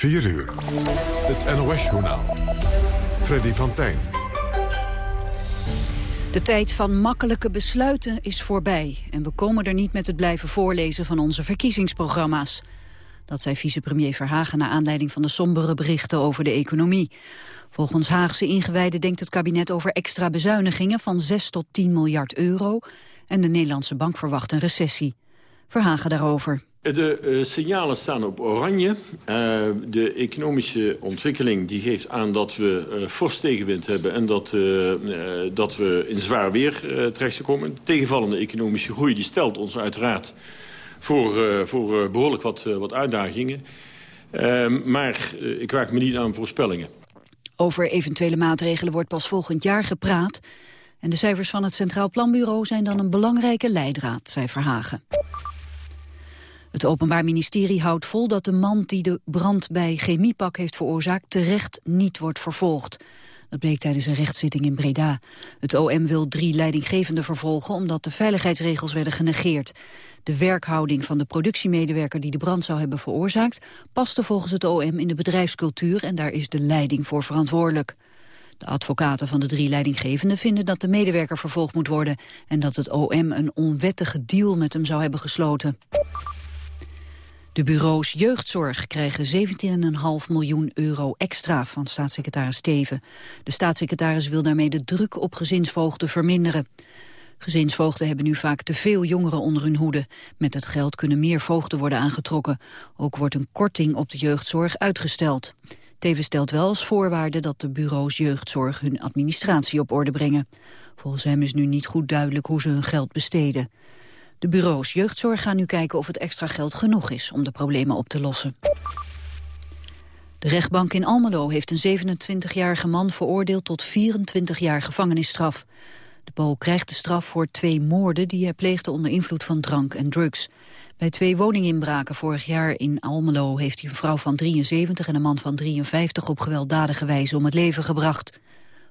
4 uur. Het NOS-journaal. Freddy van Tijn. De tijd van makkelijke besluiten is voorbij. En we komen er niet met het blijven voorlezen van onze verkiezingsprogramma's. Dat zei vicepremier Verhagen naar aanleiding van de sombere berichten over de economie. Volgens Haagse ingewijden denkt het kabinet over extra bezuinigingen van 6 tot 10 miljard euro. En de Nederlandse bank verwacht een recessie. Verhagen daarover. De uh, signalen staan op oranje. Uh, de economische ontwikkeling die geeft aan dat we uh, fors tegenwind hebben... en dat, dat we in zwaar weer terecht komen. Tegenvallende economische groei die stelt ons uiteraard voor, voor behoorlijk wat, wat uitdagingen. maar ik waag me niet aan voorspellingen. Over eventuele maatregelen wordt pas volgend jaar gepraat. En de cijfers van het Centraal Planbureau zijn dan een belangrijke leidraad, zei Verhagen. Het Openbaar Ministerie houdt vol dat de man die de brand bij Chemiepak heeft veroorzaakt terecht niet wordt vervolgd. Dat bleek tijdens een rechtszitting in Breda. Het OM wil drie leidinggevenden vervolgen omdat de veiligheidsregels werden genegeerd. De werkhouding van de productiemedewerker die de brand zou hebben veroorzaakt... paste volgens het OM in de bedrijfscultuur en daar is de leiding voor verantwoordelijk. De advocaten van de drie leidinggevenden vinden dat de medewerker vervolgd moet worden... en dat het OM een onwettige deal met hem zou hebben gesloten. De bureaus jeugdzorg krijgen 17,5 miljoen euro extra van staatssecretaris Steven. De staatssecretaris wil daarmee de druk op gezinsvoogden verminderen. Gezinsvoogden hebben nu vaak te veel jongeren onder hun hoede. Met het geld kunnen meer voogden worden aangetrokken. Ook wordt een korting op de jeugdzorg uitgesteld. Teven stelt wel als voorwaarde dat de bureaus jeugdzorg hun administratie op orde brengen. Volgens hem is nu niet goed duidelijk hoe ze hun geld besteden. De bureaus jeugdzorg gaan nu kijken of het extra geld genoeg is om de problemen op te lossen. De rechtbank in Almelo heeft een 27-jarige man veroordeeld tot 24 jaar gevangenisstraf. De Pool krijgt de straf voor twee moorden die hij pleegde onder invloed van drank en drugs. Bij twee woninginbraken vorig jaar in Almelo heeft hij een vrouw van 73 en een man van 53 op gewelddadige wijze om het leven gebracht.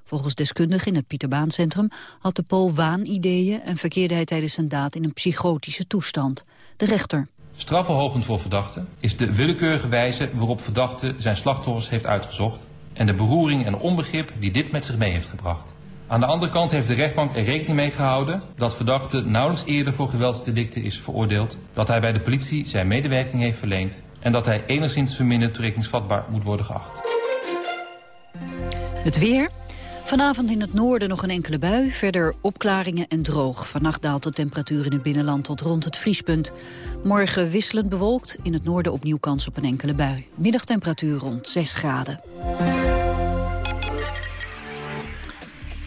Volgens deskundigen in het Pieterbaancentrum had de Pool waanideeën en verkeerde hij tijdens zijn daad in een psychotische toestand. De rechter. Strafverhogend voor verdachten is de willekeurige wijze waarop verdachte zijn slachtoffers heeft uitgezocht en de beroering en onbegrip die dit met zich mee heeft gebracht. Aan de andere kant heeft de rechtbank er rekening mee gehouden dat verdachte nauwelijks eerder voor geweldsdelicten is veroordeeld, dat hij bij de politie zijn medewerking heeft verleend en dat hij enigszins verminderd toerekeningsvatbaar moet worden geacht. Het weer. Vanavond in het noorden nog een enkele bui, verder opklaringen en droog. Vannacht daalt de temperatuur in het binnenland tot rond het vriespunt. Morgen wisselend bewolkt, in het noorden opnieuw kans op een enkele bui. Middagtemperatuur rond 6 graden.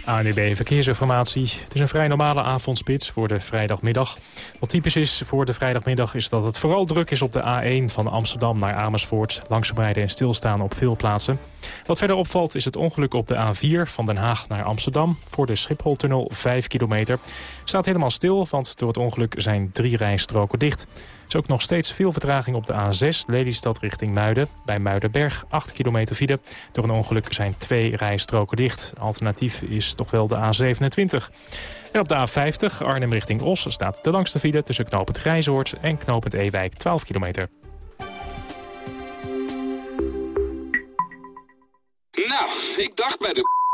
ANUB Verkeersinformatie. Het is een vrij normale avondspits voor de vrijdagmiddag. Wat typisch is voor de vrijdagmiddag is dat het vooral druk is op de A1 van Amsterdam naar Amersfoort. Langzaam en stilstaan op veel plaatsen. Wat verder opvalt is het ongeluk op de A4 van Den Haag naar Amsterdam. Voor de Schipholtunnel 5 kilometer. Staat helemaal stil, want door het ongeluk zijn drie rijstroken dicht is ook nog steeds veel vertraging op de A6 Lelystad richting Muiden. Bij Muidenberg 8 kilometer file. Door een ongeluk zijn twee rijstroken dicht. Alternatief is toch wel de A27. En op de A50 Arnhem richting Os staat de langste file... tussen knooppunt Grijzoord en knooppunt Ewijk 12 kilometer. Nou, ik dacht bij de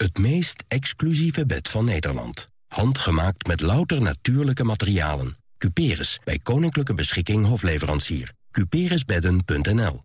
Het meest exclusieve bed van Nederland. Handgemaakt met louter natuurlijke materialen. Cuperus, bij Koninklijke Beschikking Hofleverancier. Cuperusbedden.nl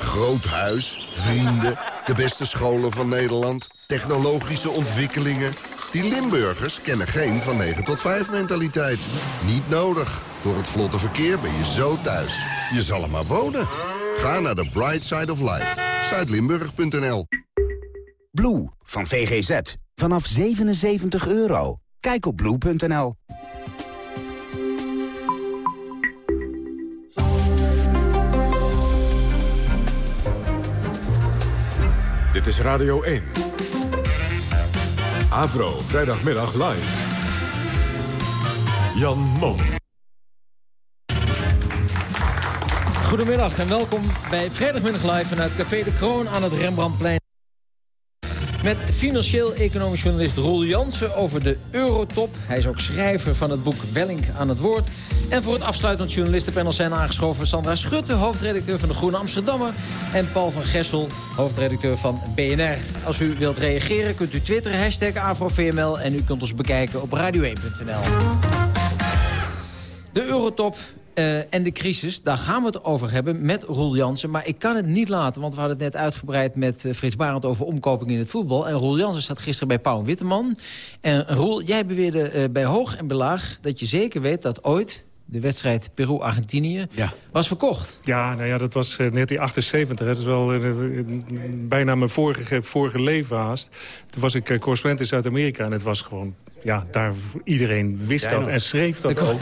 Groot huis, vrienden, de beste scholen van Nederland, technologische ontwikkelingen. Die Limburgers kennen geen van 9 tot 5 mentaliteit. Niet nodig. Door het vlotte verkeer ben je zo thuis. Je zal er maar wonen. Ga naar de Bright Side of Life. Zuidlimburg.nl Blue van VGZ. Vanaf 77 euro. Kijk op blue.nl. Dit is Radio 1. Avro, vrijdagmiddag live. Jan Mom. Goedemiddag en welkom bij Vrijdagmiddag live vanuit Café de Kroon aan het Rembrandtplein. Met financieel-economisch journalist Roel Jansen over de Eurotop. Hij is ook schrijver van het boek Welling aan het Woord. En voor het afsluitend journalistenpanel zijn aangeschoven Sandra Schutte... hoofdredacteur van De Groene Amsterdammer... en Paul van Gessel, hoofdredacteur van BNR. Als u wilt reageren kunt u twitteren, hashtag AfroVML... en u kunt ons bekijken op radio1.nl. De Eurotop uh, en de crisis, daar gaan we het over hebben met Roel Jansen. Maar ik kan het niet laten, want we hadden het net uitgebreid met uh, Frits Barend over omkoping in het voetbal. En Roel Jansen zat gisteren bij Pauw Witteman. En Roel, jij beweerde uh, bij hoog en belaag dat je zeker weet dat ooit de wedstrijd Peru-Argentinië, ja. was verkocht. Ja, nou ja, dat was uh, 1978. Het is wel uh, bijna mijn vorige, vorige leven haast. Toen was ik uh, correspondent in Zuid-Amerika en het was gewoon... Ja, daar iedereen wist ja, dat en schreef dat ook.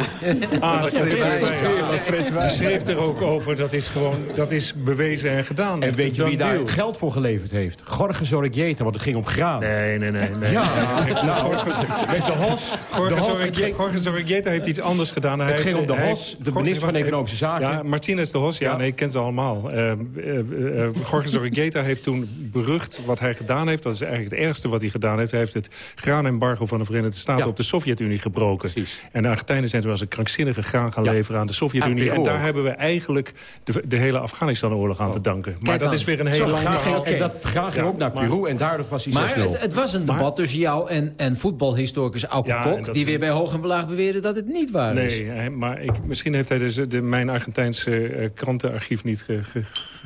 ah, dat schreef er ook over. Dat is gewoon, dat is bewezen en gedaan. En weet je wie daar geld voor geleverd heeft? Jorge Zorregieta, want het ging om graan. Nee, nee, nee. nee. Ja, nou, met de Hos. Jorge Zorregieta heeft iets anders gedaan. Hij het ging om de Hos, de minister van Economische Zaken. Ja, Martinez de Hos, ja, ja. nee, ik ken ze allemaal. Uh, uh, uh, Jorge Zorregieta heeft toen berucht wat hij gedaan heeft. Dat is eigenlijk het ergste wat hij gedaan heeft. Hij heeft het graanembargo van de Verenigde Staten ja. op de Sovjet-Unie gebroken. Precies. En de Argentijnen zijn toen als een krankzinnige graan gaan ja. leveren aan de Sovjet-Unie. En daar hebben we eigenlijk de, de hele Afghanistan-oorlog aan te danken. Maar Kijk dat is weer een heel Zo, lang graag verhaal. ging, En dat graag ging ook naar Peru en daardoor was hij Maar het, het, was een debat maar, tussen jou en, en voetbalhistoricus Auke ja, Kok... die weer bij hoog en belaag beweerde dat het niet waar nee, is. Nee, maar ik, misschien heeft hij dus de, mijn Argentijnse uh, krantenarchief niet ge,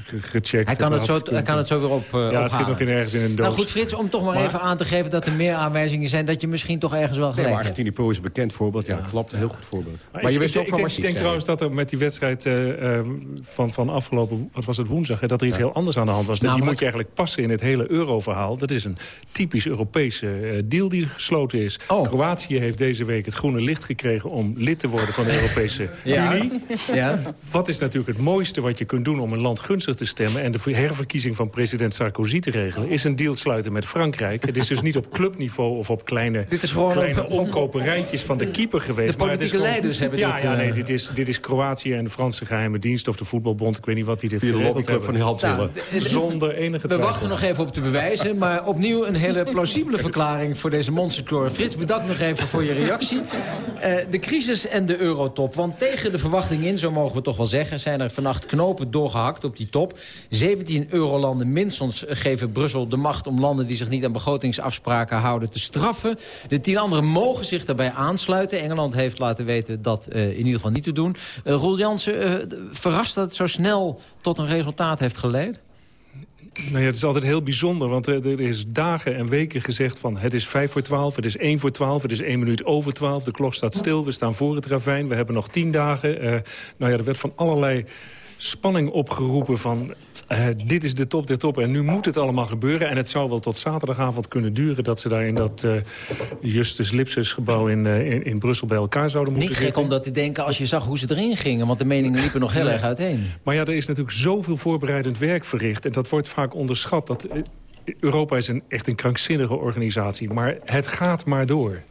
gecheckt. Hij kan het, zo, hij kan het zo weer op uh, Ja, ophalen. het zit nog in ergens in een doos. Nou goed, Frits, om toch maar, maar even aan te geven... dat er meer aanwijzingen zijn dat je misschien toch ergens wel gelijk nee, hebt. Argentinië Pro is een bekend voorbeeld. Ja, klopt. Een heel goed voorbeeld. Maar, maar je wist ook van Ik denk trouwens dat er met die wedstrijd uh, van, van afgelopen... wat was het woensdag, hè, dat er iets ja. heel anders aan de hand was. Nou, die moet je eigenlijk passen in het hele euro-verhaal. Dat is een typisch Europese uh, deal die gesloten is. Oh. Kroatië heeft deze week het groene licht gekregen... om lid te worden van de Europese ja. Unie. Ja. Wat is natuurlijk het mooiste wat je kunt doen om een land gunstig te stemmen... en de herverkiezing van president Sarkozy te regelen... is een deal sluiten met Frankrijk. Het is dus niet op clubniveau of op kleine, kleine op, omkoperijtjes van de keeper geweest. De politieke maar leiders hebben ja, dit... Ja, nee, uh... dit is, dit is Kroatië en de Franse geheime dienst... of de voetbalbond, ik weet niet wat die dit Die lobbyclub van die nou, Zonder enige We wachten nog even op de bewijzen. Maar opnieuw een hele plausibele verklaring voor deze monstercore. Frits, bedankt nog even voor je reactie. Uh, de crisis en de eurotop. Want tegen de verwachting in, zo mogen we toch wel zeggen... zijn er vannacht knopen doorgehakt op die top. 17 eurolanden minstens geven Brussel de macht... om landen die zich niet aan begrotingsafspraken houden te straffen. De tien anderen mogen zich daarbij aansluiten. Engeland heeft laten weten dat uh, in ieder geval niet te doen. Uh, Roel Jansen, uh, verrast dat het zo snel tot een resultaat heeft geleid? Nou ja, het is altijd heel bijzonder, want er, is dagen en weken gezegd van... het is vijf voor twaalf, het is één voor twaalf, het is één minuut over twaalf... de klok staat stil, we staan voor het ravijn, we hebben nog tien dagen. Nou ja, er werd van allerlei spanning opgeroepen van... Uh, dit is de top der top en nu moet het allemaal gebeuren. En het zou wel tot zaterdagavond kunnen duren... dat ze daar in dat uh, Justus Lipsus gebouw in, uh, in, in, Brussel bij elkaar zouden moeten Niet gek zitten. om dat te denken als je zag hoe ze erin gingen. Want de meningen liepen nog heel erg uiteen. Maar ja, er is natuurlijk zoveel voorbereidend werk verricht. En dat wordt vaak onderschat. Dat, Europa is een, echt een krankzinnige organisatie. Maar het gaat maar door.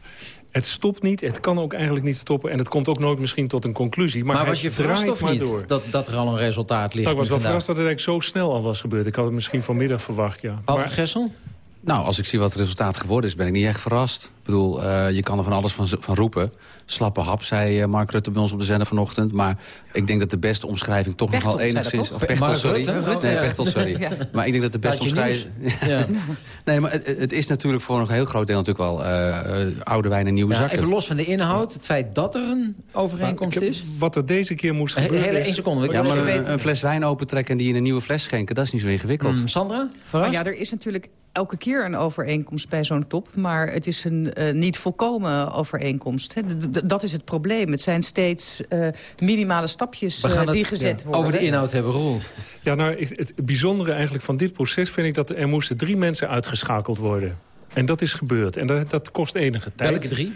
Het stopt niet, het kan ook eigenlijk niet stoppen... en het komt ook nooit misschien tot een conclusie. Maar, maar was je verrast of niet door. dat, dat er al een resultaat ligt? Nou, ik was wel verrast dat het eigenlijk zo snel al was gebeurd. Ik had het misschien vanmiddag verwacht, ja. Paul Gessel? Nou, als ik zie wat het resultaat geworden is, ben ik niet echt verrast. Ik bedoel, uh, je kan er van alles van, van roepen. Slappe hap, zei uh, Mark Rutte bij ons op de zender vanochtend. Maar ik denk dat de beste omschrijving toch nog wel enigszins... Of Pechtel, sorry. Rutte, nee, Pechtel, sorry. ja. Maar ik denk dat de beste omschrijving... ja. nee, maar het, het, is natuurlijk voor een heel groot deel natuurlijk wel uh, oude wijn en nieuwe ja, zakken. Even los van de inhoud, het feit dat er een overeenkomst heb, is. Wat er deze keer moest gebeuren Hele één seconde. Ja, maar een, een, fles wijn opentrekken en die in een nieuwe fles schenken... dat is niet zo ingewikkeld. Mm, Sandra, verrast? ja, er is natuurlijk elke keer een overeenkomst bij zo'n top. Maar het is een uh, niet volkomen overeenkomst. Hè. dat is het probleem. Het zijn steeds uh, minimale stapjes uh, die gezet ja. worden. Over de inhoud hebben, Roel. Ja, nou, het, het bijzondere eigenlijk van dit proces vind ik... dat er moesten drie mensen uitgeschakeld worden. En dat is gebeurd. En dat, dat kost enige tijd. Welke drie?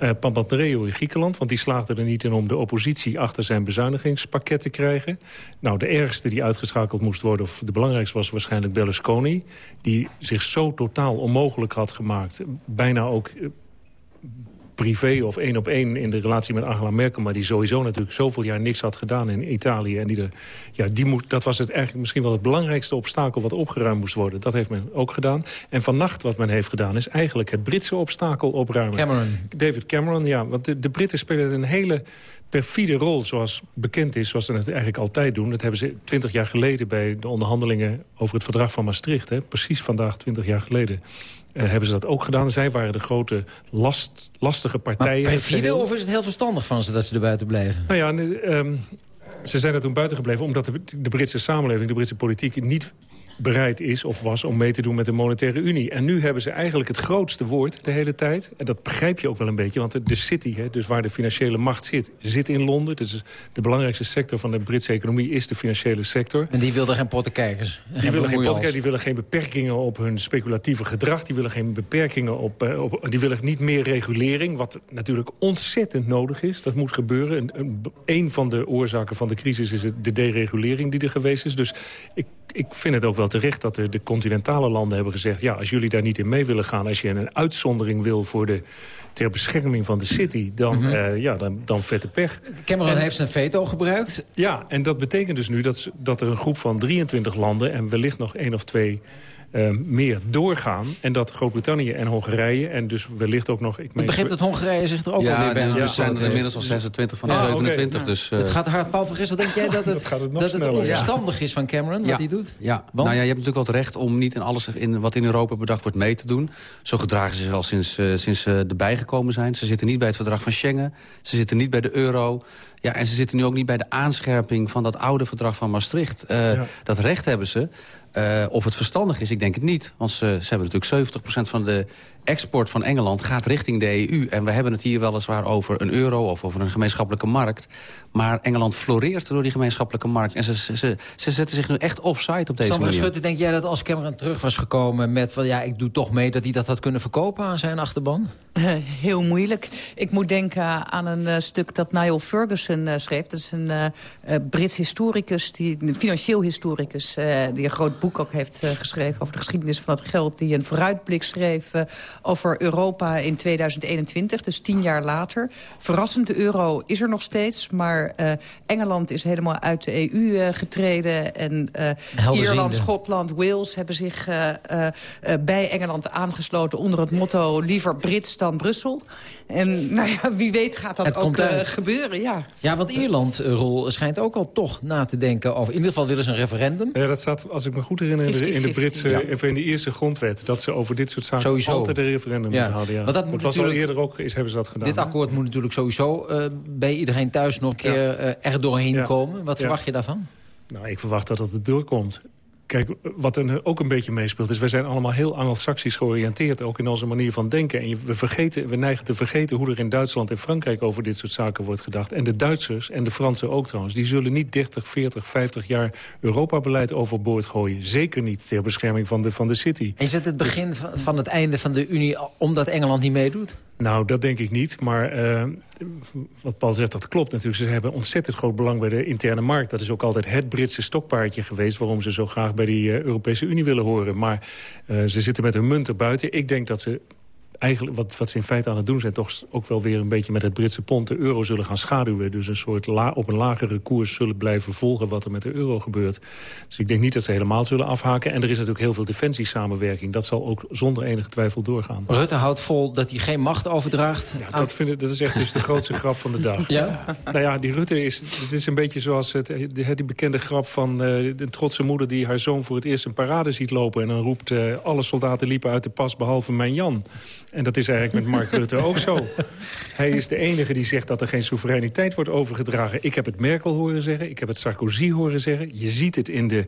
Uh, in Griekenland. Want die slaagde er niet in om de oppositie achter zijn bezuinigingspakket te krijgen. Nou, de ergste die uitgeschakeld moest worden, of de belangrijkste was waarschijnlijk Berlusconi. Die zich zo totaal onmogelijk had gemaakt. Bijna ook privé of één op één in de relatie met Angela Merkel... maar die sowieso natuurlijk zoveel jaar niks had gedaan in Italië. En die de, ja, die moet, dat was het eigenlijk misschien wel het belangrijkste obstakel... wat opgeruimd moest worden. Dat heeft men ook gedaan. En vannacht wat men heeft gedaan is eigenlijk het Britse obstakel opruimen. Cameron. David Cameron, ja. Want de, de Britten spelen een hele perfide rol, zoals bekend is, zoals ze het eigenlijk altijd doen. Dat hebben ze twintig jaar geleden bij de onderhandelingen over het verdrag van Maastricht. Hè, precies vandaag twintig jaar geleden. Uh, hebben ze dat ook gedaan. Zij waren de grote last, lastige partijen. Maar perfide of is het heel verstandig van ze dat ze er buiten blijven? Nou ja, um, ze zijn er toen buiten gebleven omdat de, de Britse samenleving, de Britse politiek... niet bereid is of was om mee te doen met de monetaire unie. En nu hebben ze eigenlijk het grootste woord de hele tijd. En dat begrijp je ook wel een beetje, want de city, hè, dus waar de financiële macht zit, zit in Londen. Dus de belangrijkste sector van de Britse economie is de financiële sector. En die willen geen pottenkijkers? Die willen geen pottenkijkers, die willen geen beperkingen op hun speculatieve gedrag. Die willen geen beperkingen op, uh, op, die willen niet meer regulering, wat natuurlijk ontzettend nodig is. Dat moet gebeuren. Een, een, een van de oorzaken van de crisis is de deregulering die er geweest is. Dus ik ik vind het ook wel terecht dat de, de, continentale landen hebben gezegd... ja, als jullie daar niet in mee willen gaan... als je een uitzondering wil voor de, ter bescherming van de city... dan, mm -hmm. uh, ja, dan, dan vette pech. Cameron en, heeft zijn veto gebruikt. Ja, en dat betekent dus nu dat, dat er een groep van 23 landen... en wellicht nog één of twee uh, meer doorgaan. En dat Groot-Brittannië en Hongarije en dus wellicht ook nog... Ik, meen, ik begreep dat Hongarije zich er ook ja, alweer bij Ja, er zijn er inmiddels al 26 van de ah, 27. Okay. Dus, uh, het gaat hard. Paul van Gessel, denk jij dat het, dat het, dat het onverstandig is van Cameron, wat ja. hij doet? Ja, Want? nou ja, je hebt natuurlijk wel het recht om niet in alles in, wat in Europa bedacht wordt mee te doen. Zo gedragen ze zich al sinds, uh, sinds ze erbij gekomen zijn. Ze zitten niet bij het verdrag van Schengen. Ze zitten niet bij de euro. Ja, en ze zitten nu ook niet bij de aanscherping van dat oude verdrag van Maastricht. Uh, ja. Dat recht hebben ze. Uh, of het verstandig is, ik denk het niet. Want ze, ze hebben natuurlijk 70% van de export van Engeland gaat richting de EU. En we hebben het hier weliswaar over een euro of over een gemeenschappelijke markt. Maar Engeland floreert door die gemeenschappelijke markt. En ze, ze, ze, ze zetten zich nu echt offside op deze Sandra manier. Schutte, denk jij dat als Cameron terug was gekomen met... van ja, ik doe toch mee dat hij dat had kunnen verkopen aan zijn achterban? Uh, heel moeilijk. Ik moet denken aan een uh, stuk dat Niall Ferguson uh, schreef. Dat is een Brits historicus, die, een financieel historicus... die een groot boek ook heeft geschreven over de geschiedenis van het geld... die een vooruitblik schreef over Europa in 2021, dus tien jaar later. Verrassend, de euro is er nog steeds, maar uh, Engeland is helemaal uit de EU uh, getreden. En uh, Ierland, Schotland, Wales hebben zich bij Engeland aangesloten onder het motto liever Brits dan Brussel. En nou ja, wie weet gaat dat het ook gebeuren, ja. Ja, want Ierland, Rol, schijnt ook al toch na te denken over... in ieder geval willen ze een referendum. Ja, dat staat, als ik me goed herinner, 50, in de, Britse, ja. in de Ierse grondwet... dat ze over dit soort zaken Sowieso. altijd een referendum ja. moeten houden. Ja. Want dat moet was al eerder ook, is, hebben ze dat gedaan. Dit akkoord moet natuurlijk sowieso uh, bij iedereen thuis nog een keer uh, er doorheen komen. Wat verwacht je daarvan? Nou, ik verwacht dat het er doorkomt. Kijk, wat er ook een beetje meespeelt is... wij zijn allemaal heel anglo-saxisch georiënteerd... ook in onze manier van denken. En we, vergeten, we neigen te vergeten hoe er in Duitsland en Frankrijk... over dit soort zaken wordt gedacht. En de Duitsers, en de Fransen ook trouwens... die zullen niet 30, 40, 50 jaar Europa-beleid overboord gooien. Zeker niet ter bescherming van de, van de city. Is het het begin van, van het einde van de Unie... omdat Engeland niet meedoet? Nou, dat denk ik niet. Maar uh, wat Paul zegt, dat klopt natuurlijk. Ze hebben ontzettend groot belang bij de interne markt. Dat is ook altijd het Britse stokpaardje geweest... waarom ze zo graag bij die uh, Europese Unie willen horen. Maar uh, ze zitten met hun munt buiten. Ik denk dat ze eigenlijk wat, wat ze in feite aan het doen zijn... toch ook wel weer een beetje met het Britse pond de euro zullen gaan schaduwen. Dus een soort la, op een lagere koers zullen blijven volgen wat er met de euro gebeurt. Dus ik denk niet dat ze helemaal zullen afhaken. En er is natuurlijk heel veel defensiesamenwerking. Dat zal ook zonder enige twijfel doorgaan. Rutte houdt vol dat hij geen macht overdraagt. Ja, dat, vind ik, dat is echt dus de grootste grap van de dag. Ja? Nou ja, die Rutte is, het is een beetje zoals het, die bekende grap van uh, de trotse moeder... die haar zoon voor het eerst een parade ziet lopen... en dan roept uh, alle soldaten liepen uit de pas behalve mijn Jan. En dat is eigenlijk met Mark Rutte ook zo. Hij is de enige die zegt dat er geen soevereiniteit wordt overgedragen. Ik heb het Merkel horen zeggen, ik heb het Sarkozy horen zeggen. Je ziet het in de,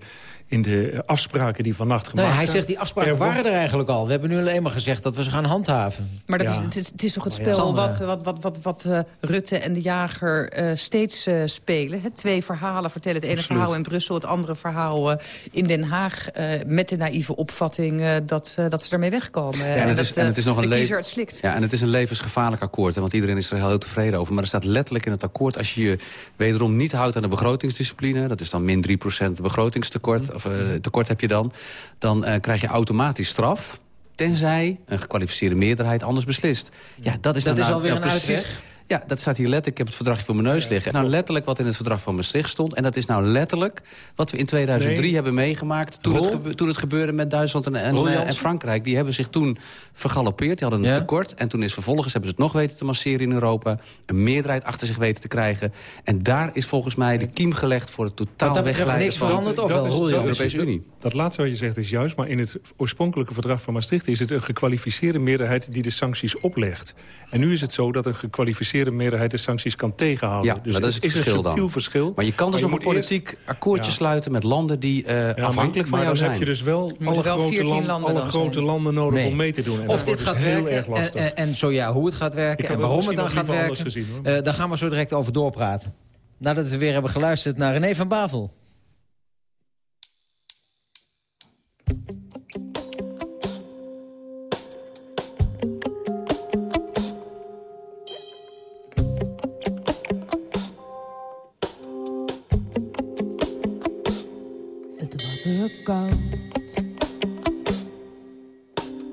in de afspraken die vannacht gemaakt nee, hij zijn. Hij zegt die afspraken waren er eigenlijk al. We hebben nu alleen maar gezegd dat we ze gaan handhaven. Maar dat is, het, is, het is toch het spel wat, wat, wat, wat, wat uh, Rutte en de jager uh, steeds uh, spelen. Hè? Twee verhalen vertellen. Het ene Absoluut. verhaal in Brussel, het andere verhaal in Den Haag. met de naïeve opvatting dat, dat ze ermee wegkomen. Ja, en, het dat, is, en het is nog een kiezer het slikt. Ja, en het is een levensgevaarlijk akkoord. Hè, want iedereen is er heel tevreden over. Maar er staat letterlijk in het akkoord... als je je wederom niet houdt aan de begrotingsdiscipline... dat is dan min 3% begrotingstekort, of tekort heb je dan... dan uh, krijg je automatisch straf tenzij een gekwalificeerde meerderheid anders beslist. Ja, dat is, dat dan is nou, alweer nou, een uitweg. Ja, dat staat hier letterlijk. Ik heb het verdragje voor mijn neus liggen. Nou, letterlijk wat in het verdrag van Maastricht stond. En dat is nou letterlijk wat we in 2003 nee. hebben meegemaakt... Toen het, gebe toen het, gebeurde met Duitsland en, en, en, Frankrijk. Die hebben zich toen vergalopeerd. Die hadden een ja. tekort. En toen is vervolgens hebben ze het nog weten te masseren in Europa. Een meerderheid achter zich weten te krijgen. En daar is volgens mij de kiem gelegd voor het totaal dat wegleiden niks veranderd of dat wel? Is, de dat, Europese Unie. Dat laatste wat je zegt is juist. Maar in het oorspronkelijke verdrag van Maastricht... is het een gekwalificeerde meerderheid die de sancties oplegt. En nu is het zo dat een gekwalificeerde meerderheid de sancties kan tegenhouden. Ja, dus maar dat is het is verschil een subtiel dan. verschil. Maar je kan dus nog een politiek eerst... akkoordje ja. sluiten met landen die uh, ja, afhankelijk maar, van jou maar dan zijn. heb je dus wel alle wel grote, land, landen, alle grote zijn. landen nodig nee. om mee te doen. En of dit dus gaat heel werken erg lastig. En, en zo ja, hoe het gaat werken en waarom het dan gaat werken. Gezien, uh, daar gaan we zo direct over doorpraten. Nadat we weer hebben geluisterd naar René van Bavel.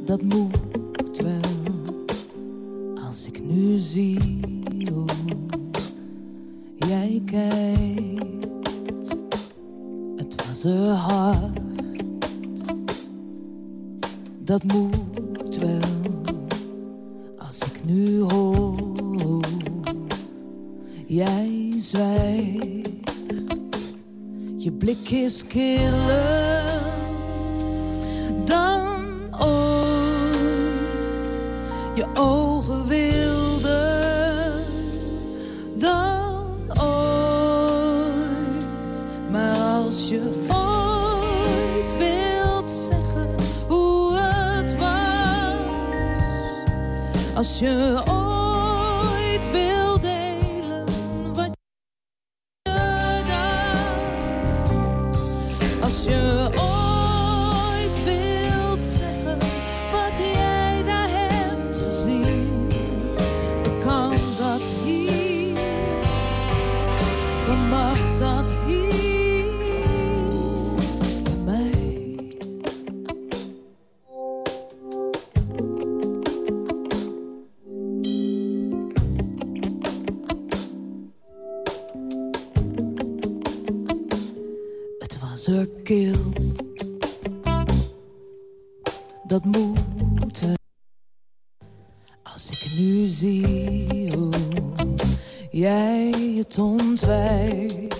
Dat moet wel. Als ik nu zie hoe jij kijkt. Het was er hard. Dat moet wel. Als ik nu hoor jij zwijgt. Je blik is killer Als ik nu zie hoe jij het ontwijkt.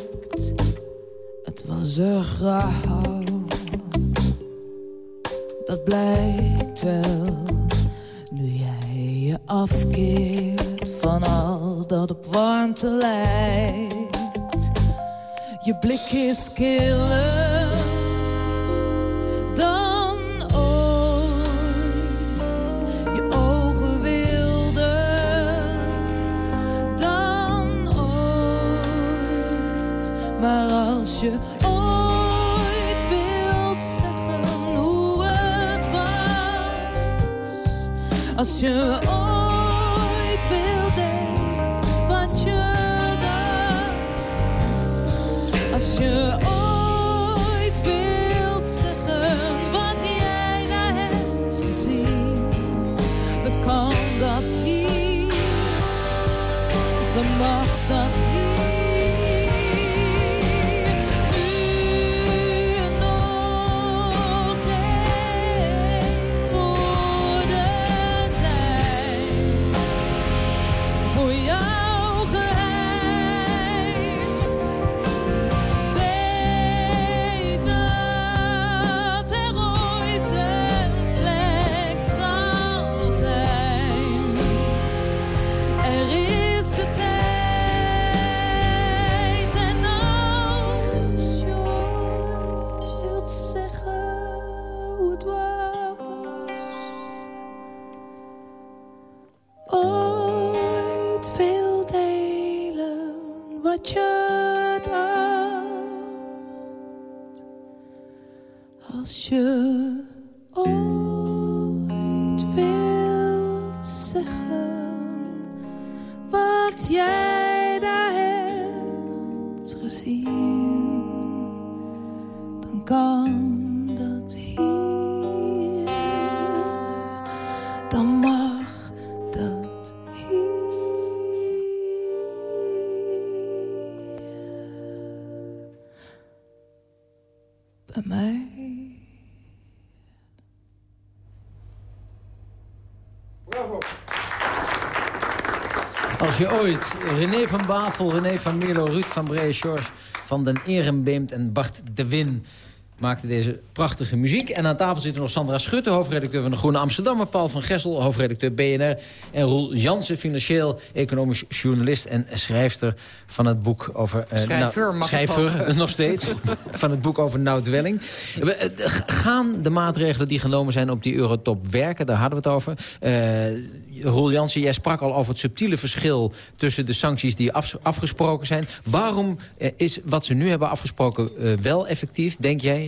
Het was er grauw. Dat blijkt wel. Nu jij je afkeert van al dat op warmte lijkt. Je blik is killer als je ooit wilt zeggen hoe het was. Als je als je ooit wilt zeggen wat jij daar hebt gezien, dan kan René van Bavel, René van Mierlo, Ruud van Bree, George van den Ehrenbeemt en Bart de Win maakten deze prachtige muziek. En aan tafel zitten nog Sandra Schutte, hoofdredacteur van de Groene Amsterdammer... Paul van Gessel, hoofdredacteur BNR... en Roel Jansen, financieel economisch journalist... en schrijfster van het boek over... eh, Schrijver, nou, schrijver, hopen. nog steeds, van het boek over Nout Welling. We, eh, gaan de maatregelen die genomen zijn op die eurotop werken? Daar hadden we het over. Eh, Roel Jansen, jij sprak al over het subtiele verschil... tussen de sancties die af- afgesproken zijn. Waarom eh, is wat ze nu hebben afgesproken eh, wel effectief, denk jij?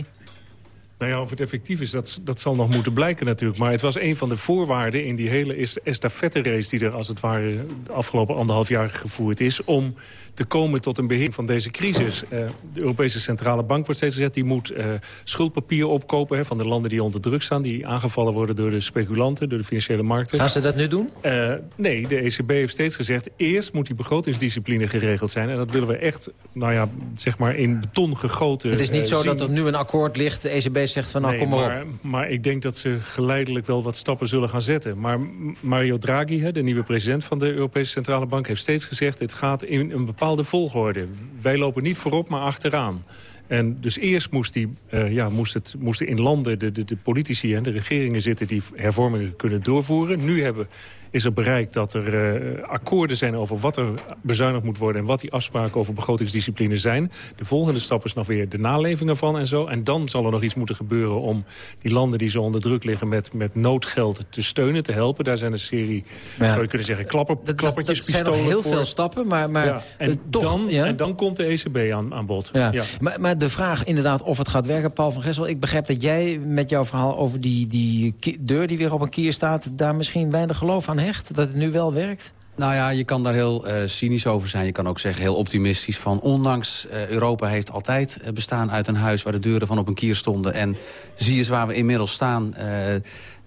Nou ja, of het effectief is, dat, dat zal nog moeten blijken natuurlijk. Maar het was een van de voorwaarden in die hele est- estafette-race... die er als het ware de afgelopen anderhalf jaar gevoerd is... om te komen tot een beheer van deze crisis. Eh, de Europese Centrale Bank wordt steeds gezegd... die moet eh, schuldpapier opkopen hè, van de landen die onder druk staan... die aangevallen worden door de speculanten, door de financiële markten. Gaan ze dat nu doen? Eh, nee, de ECB heeft steeds gezegd... eerst moet die begrotingsdiscipline geregeld zijn. En dat willen we echt, nou ja, zeg maar in beton gegoten Het is niet zo dat er nu een akkoord ligt. De ECB zegt van nou, Nee, kom maar, maar, op. maar ik denk dat ze geleidelijk wel wat stappen zullen gaan zetten. Maar Mario Draghi, de nieuwe president van de Europese Centrale Bank... heeft steeds gezegd, het gaat in een bepaalde volgorde. Wij lopen niet voorop, maar achteraan. En dus eerst moest, die, eh, ja, moest het, moesten in landen de, de, de politici en de regeringen zitten... die hervormingen kunnen doorvoeren. Nu hebben, is er bereikt dat er eh, akkoorden zijn over wat er bezuinigd moet worden... en wat die afspraken over begrotingsdiscipline zijn. De volgende stap is nog weer de naleving ervan en zo. En dan zal er nog iets moeten gebeuren om die landen die zo onder druk liggen... met, met noodgeld te steunen, te helpen. Daar zijn een serie, Ja. zou je kunnen zeggen, klapper, Dat, dat, dat zijn nog heel voor. veel stappen, maar, maar Ja, en, eh, toch... dan, ja? en dan komt de ECB aan, aan bod. Ja. Maar, maar de vraag inderdaad of het gaat werken, Paul van Gessel... ik begrijp dat jij met jouw verhaal over die, die deur die weer op een kier staat... daar misschien weinig geloof aan hecht, dat het nu wel werkt? Nou ja, je kan daar heel eh, cynisch over zijn. Je kan ook zeggen heel optimistisch van... ondanks eh, Europa heeft altijd eh, bestaan uit een huis... waar de deuren van op een kier stonden. En zie eens waar we inmiddels staan...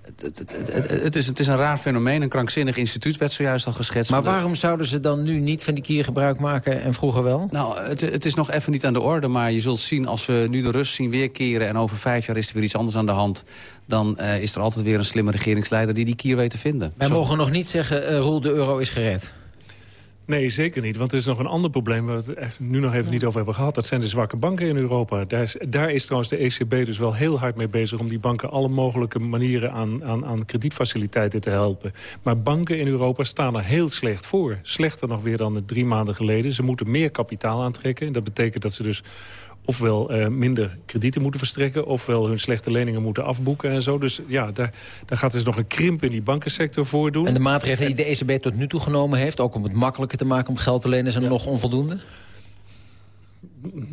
het, het, is, het is een raar fenomeen. Een krankzinnig instituut werd zojuist al geschetst. Maar waarom zouden ze dan nu niet van die kier gebruik maken en vroeger wel? Nou, het, het is nog even niet aan de orde, maar je zult zien... als we nu de rust zien weerkeren en over vijf jaar is er weer iets anders aan de hand... dan eh, is er altijd weer een slimme regeringsleider die die kier weet te vinden. Wij Zo- mogen nog niet zeggen, Roel, de euro is gered. Nee, zeker niet. Want er is nog een ander probleem... waar we het echt nu nog even niet over hebben gehad. Dat zijn de zwakke banken in Europa. Daar is, daar is trouwens de ECB dus wel heel hard mee bezig... om die banken alle mogelijke manieren aan, aan, aan kredietfaciliteiten te helpen. Maar banken in Europa staan er heel slecht voor. Slechter nog weer dan drie maanden geleden. Ze moeten meer kapitaal aantrekken. En dat betekent dat ze dus ofwel eh, minder kredieten moeten verstrekken... ofwel hun slechte leningen moeten afboeken en zo. Dus ja, daar, daar gaat dus nog een krimp in die bankensector voordoen. En de maatregelen die de ECB tot nu toe genomen heeft... ook om het makkelijker te maken om geld te lenen... zijn nog onvoldoende?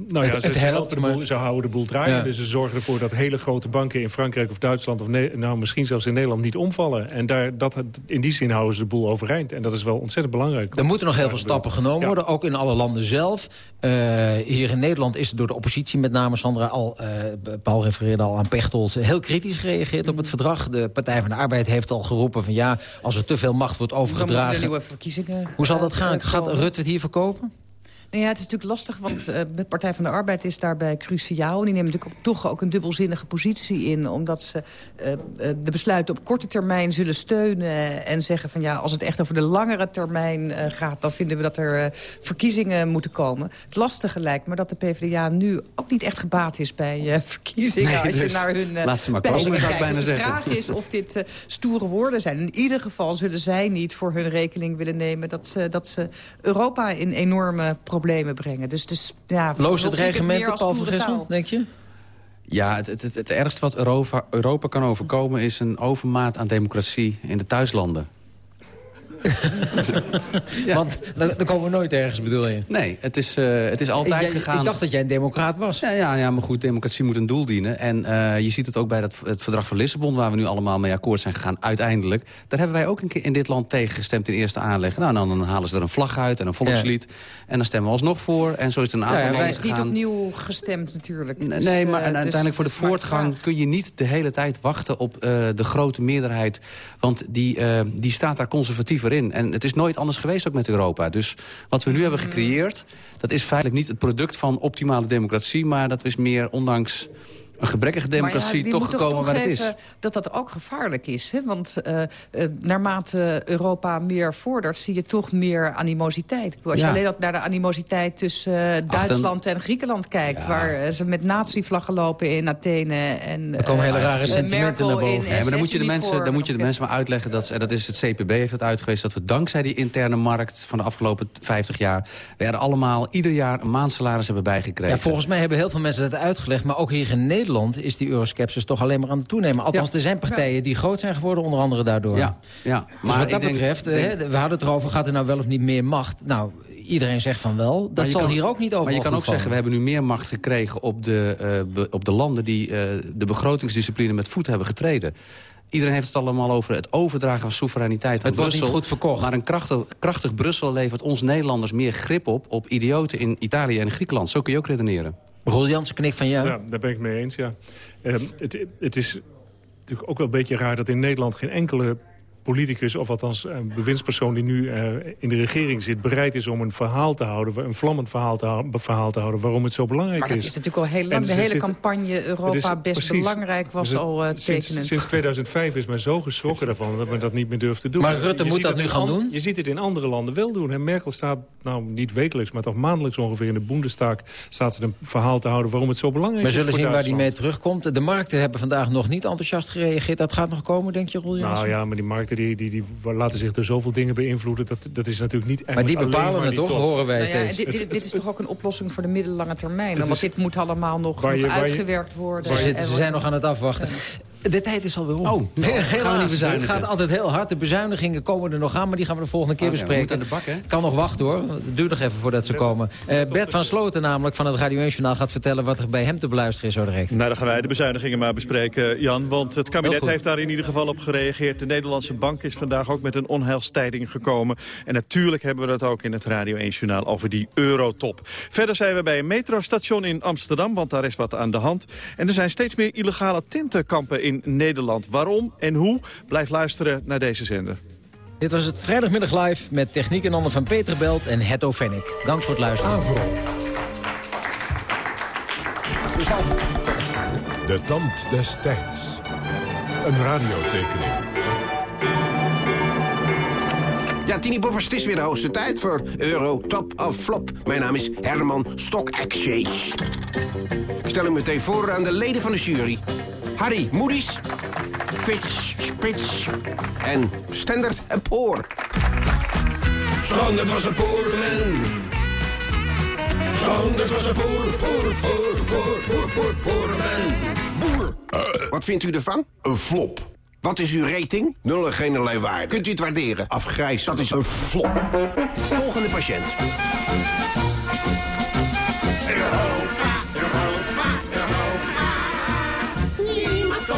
Nou ja, Het- ze, het ze helpt, helpen de boel, maar- ze houden de boel draaien. Ja. Dus ze zorgen ervoor dat hele grote banken in Frankrijk of Duitsland... of ne- nou, misschien zelfs in Nederland niet omvallen. En daar, dat, in die zin houden ze de boel overeind. En dat is wel ontzettend belangrijk. Er moeten nog heel veel stappen genomen worden, ook in alle landen zelf. Eh, hier in Nederland is er door de oppositie met name, Sandra, al, eh, Paul refereerde al aan Pechtold, heel kritisch gereageerd op het verdrag. De Partij van de Arbeid heeft al geroepen van ja, als er te veel macht wordt Dan moeten er overgedragen... nieuwe verkiezingen... Hoe zal dat eh, gaan? Gaat. Rutte het hier verkopen? Ja, het is natuurlijk lastig, want eh, de Partij van de Arbeid is daarbij cruciaal. Die nemen natuurlijk ook, toch ook een dubbelzinnige positie in... omdat ze eh, eh, de besluiten op korte termijn zullen steunen... en zeggen van ja, als het echt over de langere termijn gaat... dan vinden we dat er verkiezingen moeten komen. Het lastige lijkt me dat de PvdA nu ook niet echt gebaat is bij verkiezingen... Nee, als je dus naar hun laat ze maar komen, ik bijna Dus de vraag is of dit stoere woorden zijn. In ieder geval zullen zij niet voor hun rekening willen nemen... dat ze, dat ze Europa in enorme problemen brengen. Dus, dus ja, Loos dat het reglement, Paul van Gessel, denk je? Ja, het, het, het, het ergste wat Europa, Europa kan overkomen... is een overmaat aan democratie in de thuislanden. Want dan, dan komen we nooit ergens, bedoel je? Nee, het is, eh, het is altijd Jij- gegaan... Ik dacht dat jij een democraat was. Ja, ja, ja, maar goed, democratie moet een doel dienen. En eh, je ziet het ook bij dat, het verdrag van Lissabon... waar we nu allemaal mee akkoord zijn gegaan, uiteindelijk. Daar hebben wij ook een keer in dit land tegen gestemd in eerste aanleg. Nou, dan, dan halen ze er een vlag uit en een volkslied. En dan stemmen we alsnog voor. En zo is het een aantal Ja, landen wij is niet gegaan. opnieuw gestemd natuurlijk. Nee, maar eh, en dus uiteindelijk voor de voortgang vraag. kun je niet de hele tijd wachten op eh, de grote meerderheid. Want die, eh, die staat daar conservatiever En het is nooit anders geweest ook met Europa. Dus wat we nu hebben gecreëerd, dat is feitelijk niet het product van optimale democratie. Maar dat is meer ondanks een gebrekkige ja, democratie toch gekomen waar het is. Dat dat ook gevaarlijk is. Hè? Want eh, eh, naarmate Europa meer vordert... zie je toch meer animositeit. Ik bedoel, als Ja. je alleen dat naar de animositeit tussen eh, Duitsland en Griekenland kijkt... waar ze met nazi-vlaggen lopen in Athene. En, Er komen hele rare sentimenten naar boven. Nee, maar dan moet je de mensen, dan moet je de mensen maar uitleggen... Dat, en dat is het CPB heeft het uitgewezen... dat we dankzij die interne markt van de afgelopen 50 jaar... we er allemaal ieder jaar een maandsalaris hebben bijgekregen. Ja, volgens mij hebben heel veel mensen dat uitgelegd. Maar ook hier in Nederland is die euroskepsis toch alleen maar aan het toenemen. Althans, er zijn partijen die groot zijn geworden, onder andere daardoor. Ja, ja. Dus Maar wat dat denk- betreft, denk- hè, we hadden het erover, gaat er nou wel of niet meer macht? Nou, iedereen zegt van wel. Dat zal kan- hier ook niet over Maar je kan ook zeggen, we hebben nu meer macht gekregen... op de, eh, be- op de landen die eh, de begrotingsdiscipline met voet hebben getreden. Iedereen heeft het allemaal over het overdragen van soevereiniteit aan Het wordt niet Brussel. goed verkocht. Maar een krachtig, krachtig Brussel levert ons Nederlanders meer grip op... op idioten in Italië en Griekenland. Zo kun je ook redeneren. Roel knikt van ja. Ja, daar ben ik mee eens, ja. Ehm, het, het is natuurlijk ook wel een beetje raar dat in Nederland geen enkele politicus... of althans een bewindspersoon die nu eh, in de regering zit... bereid is om een verhaal te houden, een vlammend verhaal te, hou- verhaal te houden... waarom het zo belangrijk Maar dat is. is natuurlijk al heel lang. En De hele campagne Europa is- best precies. belangrijk was Dus het- al eh, sinds, tekenend. sinds 2005 is men zo geschrokken daarvan dat men dat niet meer durft te doen. Maar Rutte Je moet dat nu gaan an- doen? Je ziet het in andere landen wel doen. En Merkel staat, nou niet wekelijks, maar toch maandelijks ongeveer in de Bundestag... staat ze een verhaal te houden waarom het zo belangrijk We is zullen voor zien waar die mee terugkomt. De markten hebben vandaag nog niet enthousiast gereageerd. Dat gaat nog komen, denk je, Roel? Nou ja, maar die markten die, die, die laten zich door zoveel dingen beïnvloeden. Dat, dat is natuurlijk niet Maar die bepalen maar het toch, horen wij Nou ja, steeds. dit, dit, dit is toch ook een oplossing voor de middellange termijn. Want is- dit moet allemaal nog, je- uitgewerkt worden. Ze, zitten, En ze zijn nog aan het afwachten. De tijd is alweer om. Oh, nou, gaan we niet bezuinigen. Het gaat altijd heel hard. De bezuinigingen komen er nog aan, maar die gaan we de volgende keer we bespreken. moeten aan de bak, hè? Het kan nog wachten hoor. Het duurt nog even voordat ze komen. Eh, Bert van Sloten namelijk van het Radio 1 Journaal gaat vertellen wat er bij hem te beluisteren is zo direct. Nou, dan gaan wij de bezuinigingen maar bespreken, Jan. Want het kabinet heeft daar in ieder geval op gereageerd. De Nederlandse Bank is vandaag ook met een onheilstijding gekomen. En natuurlijk hebben we dat ook in het Radio 1-journaal over die eurotop. Verder zijn we bij een metrostation in Amsterdam, want daar is wat aan de hand. En er zijn steeds meer illegale tentenkampen in Nederland. Waarom en hoe? Blijf luisteren naar deze zender. Dit was het vrijdagmiddag live met techniek en ander van Peter Belt en Hetto Fennick. Dank voor het luisteren. De tand des tijds. Een radiotekening. Ja, Tini Boppers, het is weer de hoogste tijd voor Euro Top of Flop. Mijn naam is Herman Stock Exchange. Ik stel u meteen voor aan de leden van de jury. Harry Moedies, Fitch Spits en Standard Poor. Standard was een poorman. Standard was een poor, poor, poor, poor, poor, poor, poorman. Boer. Wat vindt u ervan? Een flop. Wat is uw rating? Nul en geen allerlei waarde. Kunt u het waarderen? Afgrijs. Dat is een flop. Volgende patiënt. Europa, Europa, Niemand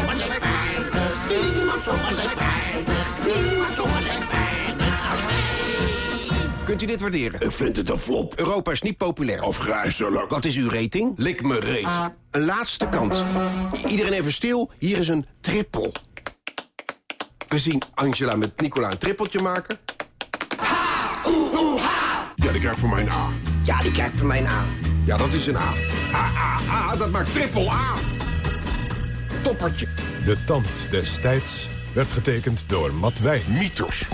niemand. Kunt u dit waarderen? Ik vind het een flop. Europa is niet populair. Afgrijzelijk. Wat is uw rating? Lik me reet. Een laatste kans. Iedereen even stil. Hier is een trippel. We zien Angela met Nicola een trippeltje maken. Ja, die krijgt voor mij een A. Ja, die krijgt van mij een A. Ja, dat is een A. A, A, A, dat maakt triple A. Toppertje. De tand des tijds werd getekend door Matt Wijn. Mythos.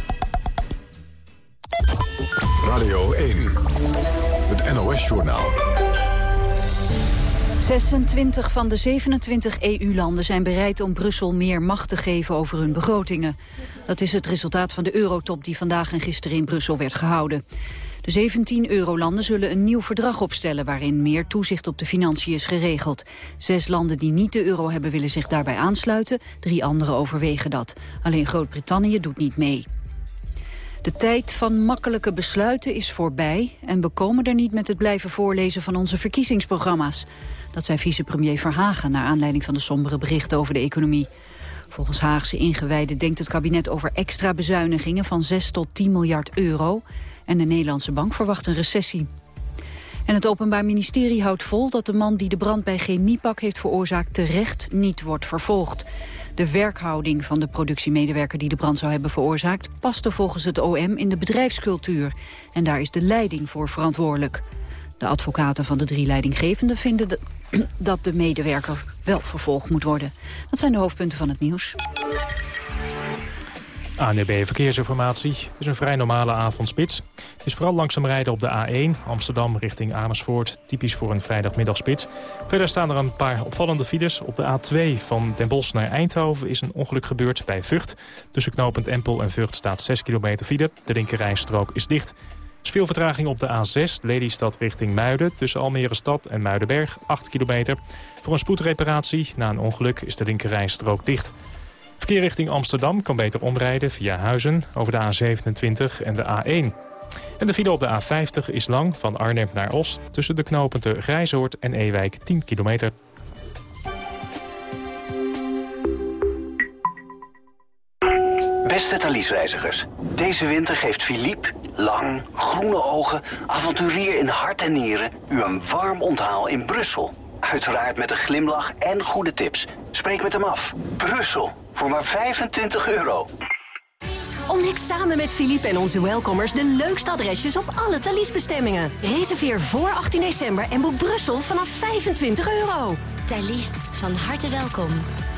Radio 1. Het NOS-journaal. 26 van de 27 EU-landen zijn bereid om Brussel meer macht te geven over hun begrotingen. Dat is het resultaat van de eurotop die vandaag en gisteren in Brussel werd gehouden. De 17 eurolanden zullen een nieuw verdrag opstellen waarin meer toezicht op de financiën is geregeld. Zes landen die niet de euro hebben willen zich daarbij aansluiten, drie andere overwegen dat. Alleen Groot-Brittannië doet niet mee. De tijd van makkelijke besluiten is voorbij en we komen er niet met het blijven voorlezen van onze verkiezingsprogramma's. Dat zei vicepremier Verhagen naar aanleiding van de sombere berichten over de economie. Volgens Haagse ingewijden denkt het kabinet over extra bezuinigingen van 6 tot 10 miljard euro. En de Nederlandse bank verwacht een recessie. En het Openbaar Ministerie houdt vol dat de man die de brand bij Chemiepak heeft veroorzaakt terecht niet wordt vervolgd. De werkhouding van de productiemedewerker die de brand zou hebben veroorzaakt paste volgens het OM in de bedrijfscultuur. En daar is de leiding voor verantwoordelijk. De advocaten van de drie leidinggevenden vinden de- dat de medewerker wel vervolgd moet worden. Dat zijn de hoofdpunten van het nieuws. ANB Verkeersinformatie. Het is een vrij normale avondspits. Het is vooral langzaam rijden op de A1, Amsterdam richting Amersfoort. Typisch voor een vrijdagmiddagspits. Verder staan er een paar opvallende files. Op de A2 van Den Bosch naar Eindhoven is een ongeluk gebeurd bij Vught. Tussen knooppunt Empel en Vught staat 6 kilometer file. De linkerrijstrook is dicht. Er is veel vertraging op de A6, Lelystad richting Muiden... tussen Almere Stad en Muidenberg, 8 kilometer. Voor een spoedreparatie na een ongeluk is de linkerrijstrook dicht. Verkeer richting Amsterdam kan beter omrijden via Huizen... over de A27 en de A1. En de file op de A50 is lang, van Arnhem naar Os... tussen de knooppunten Grijzoord en Ewijk 10 kilometer. Beste Thalys-reizigers, deze winter geeft Philippe, lang, groene ogen, avonturier in hart en nieren, u een warm onthaal in Brussel. Uiteraard met een glimlach en goede tips. Spreek met hem af. Brussel, voor maar 25 euro. Ontdek samen met Philippe en onze welkomers de leukste adresjes op alle Thalys-bestemmingen. Reserveer voor 18 december en boek Brussel vanaf 25 euro. Thalys, van harte welkom.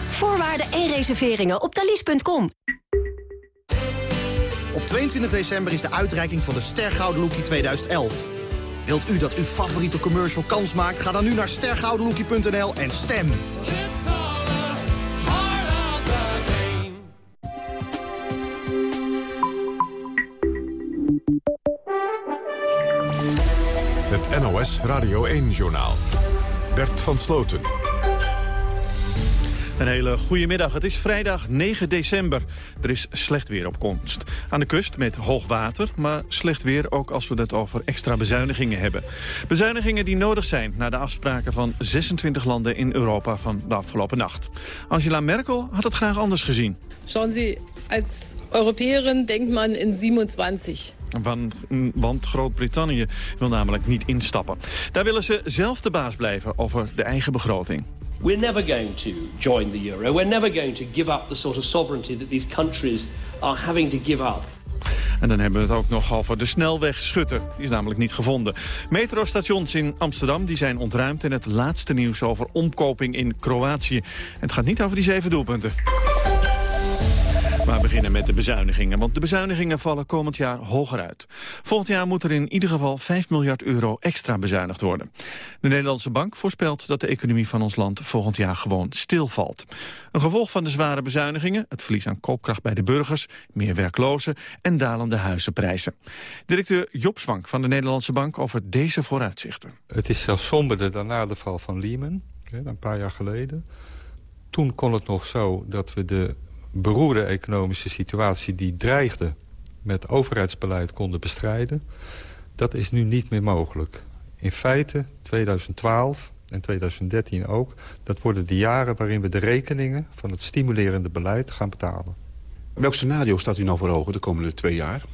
Voorwaarden en reserveringen op thalys.com. Op 22 december is de uitreiking van de Stergouden Lookie 2011. Wilt u dat uw favoriete commercial kans maakt? Ga dan nu naar stergoudenlookie.nl en stem. Het NOS Radio 1-journaal. Bert van Sloten. Een hele goede middag. Het is vrijdag 9 december. Er is slecht weer op komst. Aan de kust met hoog water, maar slecht weer ook als we het over extra bezuinigingen hebben. Bezuinigingen die nodig zijn na de afspraken van 26 landen in Europa van de afgelopen nacht. Angela Merkel had het graag anders gezien. Schauen Sie, als Europäerin denkt man in 27. Van, want Groot-Brittannië wil namelijk niet instappen. Daar willen ze zelf de baas blijven over de eigen begroting. We're never going to join the euro. We're never going to give up the sort of sovereignty that these countries are having to give up. En dan hebben we het ook nog over de snelweg Schutter. Die is namelijk niet gevonden. Metrostations in Amsterdam die zijn ontruimd... en het laatste nieuws over omkoping in Kroatië. En het gaat niet over die zeven doelpunten. Maar beginnen met de bezuinigingen, want de bezuinigingen vallen komend jaar hoger uit. Volgend jaar moet er in ieder geval 5 miljard euro extra bezuinigd worden. De Nederlandse Bank voorspelt dat de economie van ons land volgend jaar gewoon stilvalt. Een gevolg van de zware bezuinigingen, het verlies aan koopkracht bij de burgers, meer werklozen en dalende huizenprijzen. Directeur Job Zwank van de Nederlandse Bank over deze vooruitzichten. Het is zelfs somberder dan na de val van Lehman, een paar jaar geleden. Toen kon het nog zo dat we de beroerde economische situatie die dreigde met overheidsbeleid konden bestrijden. Dat is nu niet meer mogelijk. In feite, 2012 en 2013 ook, dat worden de jaren waarin we de rekeningen van het stimulerende beleid gaan betalen. Welk scenario staat u nou voor ogen de komende twee jaar?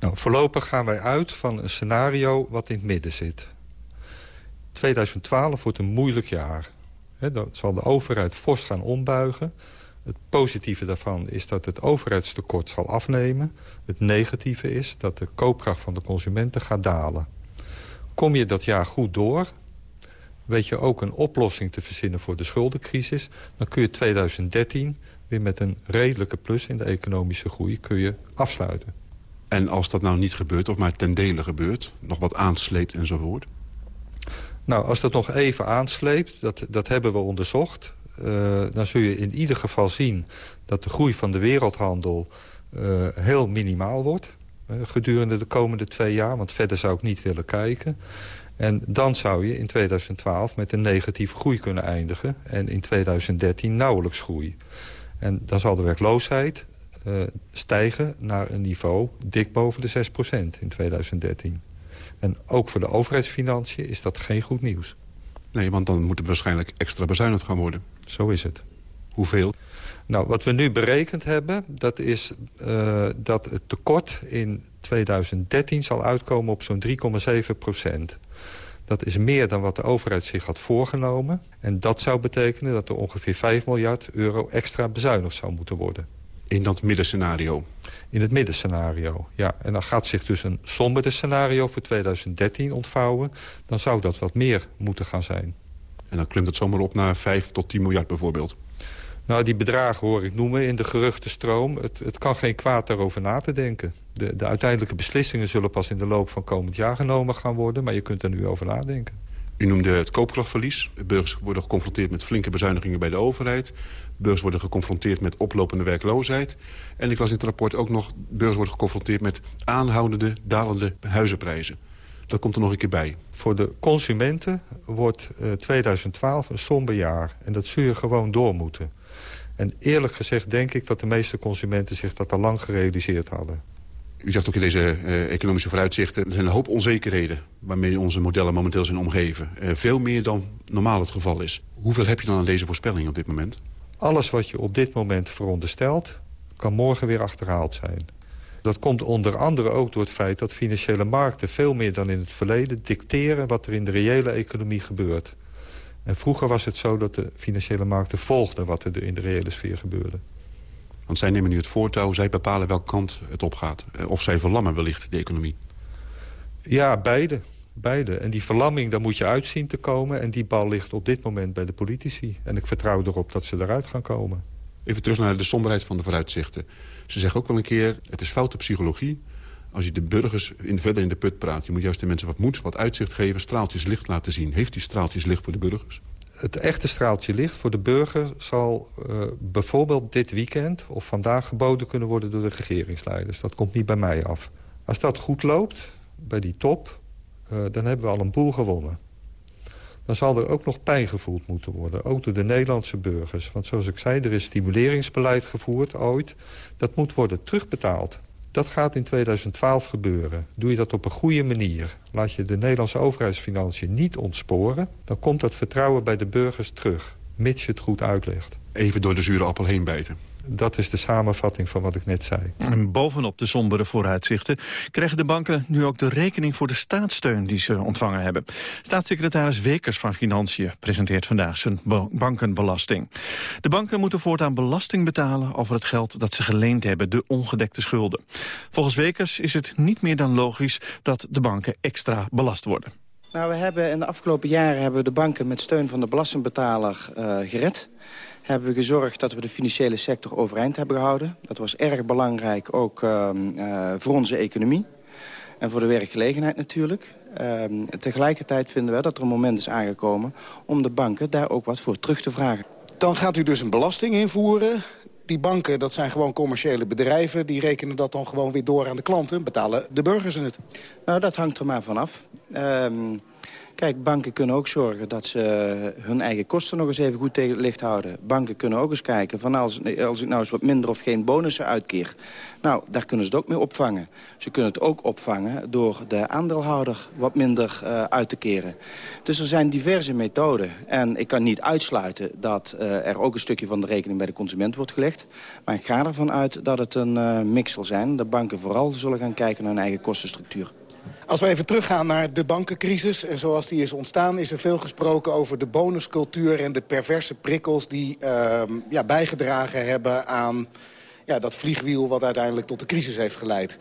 Nou, voorlopig gaan wij uit van een scenario wat in het midden zit. 2012 wordt een moeilijk jaar. He, dan zal de overheid fors gaan ombuigen. Het positieve daarvan is dat het overheidstekort zal afnemen. Het negatieve is dat de koopkracht van de consumenten gaat dalen. Kom je dat jaar goed door, weet je ook een oplossing te verzinnen voor de schuldencrisis... dan kun je 2013 weer met een redelijke plus in de economische groei kun je afsluiten. En als dat nou niet gebeurt, of maar ten dele gebeurt... nog wat aansleept enzovoort? Nou, als dat nog even aansleept, dat, dat hebben we onderzocht... Uh, dan zul je in ieder geval zien dat de groei van de wereldhandel uh, heel minimaal wordt... Uh, gedurende de komende twee jaar, want verder zou ik niet willen kijken. En dan zou je in 2012 met een negatieve groei kunnen eindigen... en in 2013 nauwelijks groei. En dan zal de werkloosheid stijgen naar een niveau dik boven de 6% in 2013. En ook voor de overheidsfinanciën is dat geen goed nieuws. Nee, want dan moet er waarschijnlijk extra bezuinigd gaan worden. Zo is het. Hoeveel? Nou, wat we nu berekend hebben, dat is uh, dat het tekort in 2013 zal uitkomen op zo'n 3,7 procent. Dat is meer dan wat de overheid zich had voorgenomen. En dat zou betekenen dat er ongeveer 5 miljard euro extra bezuinigd zou moeten worden. In dat middenscenario? In het middenscenario, ja. En dan gaat zich dus een sombere scenario voor 2013 ontvouwen. Dan zou dat wat meer moeten gaan zijn. En dan klimt het zomaar op naar 5 tot 10 miljard bijvoorbeeld? Nou, die bedragen hoor ik noemen in de geruchtenstroom. Het, het kan geen kwaad daarover na te denken. De, de uiteindelijke beslissingen zullen pas in de loop van komend jaar genomen gaan worden. Maar je kunt er nu over nadenken. U noemde het koopkrachtverlies. Burgers worden geconfronteerd met flinke bezuinigingen bij de overheid. Burgers worden geconfronteerd met oplopende werkloosheid. En ik las in het rapport ook nog... burgers worden geconfronteerd met aanhoudende, dalende huizenprijzen. Dat komt er nog een keer bij. Voor de consumenten wordt uh, 2012 een somber jaar. En dat zul je gewoon door moeten. En eerlijk gezegd denk ik dat de meeste consumenten zich dat al lang gerealiseerd hadden. U zegt ook in deze uh, economische vooruitzichten... er zijn een hoop onzekerheden waarmee onze modellen momenteel zijn omgeven. Uh, veel meer dan normaal het geval is. Hoeveel heb je dan aan deze voorspelling op dit moment? Alles wat je op dit moment veronderstelt... kan morgen weer achterhaald zijn. Dat komt onder andere ook door het feit dat financiële markten... veel meer dan in het verleden dicteren wat er in de reële economie gebeurt. En vroeger was het zo dat de financiële markten volgden... wat er in de reële sfeer gebeurde. Want zij nemen nu het voortouw, zij bepalen welke kant het opgaat. Eh, of zij verlammen wellicht de economie. Ja, beide. Beide. En die verlamming, daar moet je uitzien te komen. En die bal ligt op dit moment bij de politici. En ik vertrouw erop dat ze eruit gaan komen. Even terug naar de somberheid van de vooruitzichten. Ze zeggen ook wel een keer, het is foute psychologie... als je de burgers in, verder in de put praat. Je moet juist de mensen wat moed, wat uitzicht geven... straaltjes licht laten zien. Heeft u straaltjes licht voor de burgers? het echte straaltje licht voor de burger zal uh, bijvoorbeeld dit weekend of vandaag geboden kunnen worden door de regeringsleiders. Dat komt niet bij mij af. Als dat goed loopt, bij die top, dan hebben we al een boel gewonnen. Dan zal er ook nog pijn gevoeld moeten worden, ook door de Nederlandse burgers. Want zoals ik zei, er is stimuleringsbeleid gevoerd ooit. Dat moet worden terugbetaald. Dat gaat in 2012 gebeuren. Doe je dat op een goede manier. Laat je de Nederlandse overheidsfinanciën niet ontsporen... dan komt dat vertrouwen bij de burgers terug. Mits je het goed uitlegt. Even door de zure appel heen bijten dat is de samenvatting van wat ik net zei. En bovenop de sombere vooruitzichten krijgen de banken nu ook de rekening voor de staatssteun die ze ontvangen hebben. Staatssecretaris Wekers van Financiën presenteert vandaag zijn bankenbelasting. De banken moeten voortaan belasting betalen over het geld dat ze geleend hebben, de ongedekte schulden. Volgens Wekers is het niet meer dan logisch dat de banken extra belast worden. Nou, we hebben in de afgelopen jaren hebben we de banken met steun van de belastingbetaler uh, gered hebben we gezorgd dat we de financiële sector overeind hebben gehouden. Dat was erg belangrijk, ook uh, uh, voor onze economie. En voor de werkgelegenheid natuurlijk. Uh, tegelijkertijd vinden we dat er een moment is aangekomen... om de banken daar ook wat voor terug te vragen. Dan gaat u dus een belasting invoeren. Die banken, dat zijn gewoon commerciële bedrijven. Die rekenen dat dan gewoon weer door aan de klanten. Betalen de burgers het? Nou, dat hangt er maar vanaf. Um, Kijk, banken kunnen ook zorgen dat ze hun eigen kosten nog eens even goed tegen het licht houden. Banken kunnen ook eens kijken van als, als ik nou eens wat minder of geen bonussen uitkeer. Nou, daar kunnen ze het ook mee opvangen. Ze kunnen het ook opvangen door de aandeelhouder wat minder uh, uit te keren. Dus er zijn diverse methoden. En ik kan niet uitsluiten dat er ook een stukje van de rekening bij de consument wordt gelegd. Maar ik ga ervan uit dat het een mix zal zijn. De banken vooral zullen gaan kijken naar hun eigen kostenstructuur. Als we even teruggaan naar de bankencrisis en zoals die is ontstaan... is er veel gesproken over de bonuscultuur en de perverse prikkels... die uh, ja, bijgedragen hebben aan ja, dat vliegwiel wat uiteindelijk tot de crisis heeft geleid.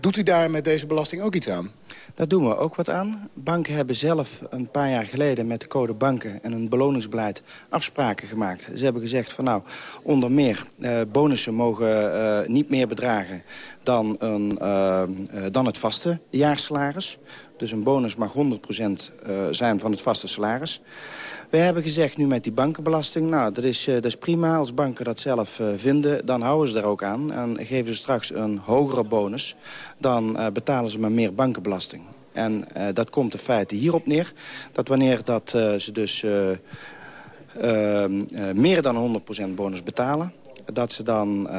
Doet u daar met deze belasting ook iets aan? Daar doen we ook wat aan. Banken hebben zelf een paar jaar geleden met de code banken en een beloningsbeleid afspraken gemaakt. Ze hebben gezegd van nou, onder meer eh, bonussen mogen uh, niet meer bedragen dan, een, uh, dan het vaste jaarsalaris. Dus een bonus mag 100% zijn van het vaste salaris. We hebben gezegd nu met die bankenbelasting... nou, dat is, dat is prima. Als banken dat zelf uh, vinden, dan houden ze daar ook aan. En geven ze straks een hogere bonus... dan uh, betalen ze maar meer bankenbelasting. En dat komt in feite hierop neer. Dat wanneer dat, ze dus meer dan 100% bonus betalen... dat ze dan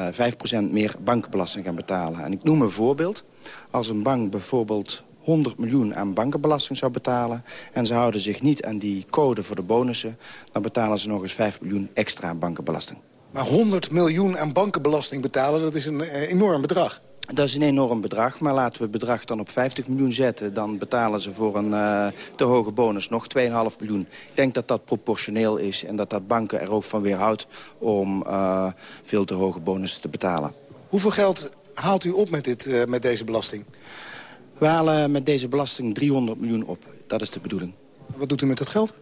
5% meer bankenbelasting gaan betalen. En ik noem een voorbeeld. Als een bank bijvoorbeeld 100 miljoen aan bankenbelasting zou betalen... en ze houden zich niet aan die code voor de bonussen... dan betalen ze nog eens 5 miljoen extra aan bankenbelasting. Maar 100 miljoen aan bankenbelasting betalen, dat is een enorm bedrag. Dat is een enorm bedrag, maar laten we het bedrag dan op 50 miljoen zetten. Dan betalen ze voor een uh, te hoge bonus nog 2,5 miljoen. Ik denk dat dat proportioneel is en dat dat banken er ook van weerhoudt... om uh, veel te hoge bonussen te betalen. Hoeveel geld haalt u op met, dit, uh, met deze belasting? We halen met deze belasting 300 miljoen op. Dat is de bedoeling. Wat doet u met dat geld?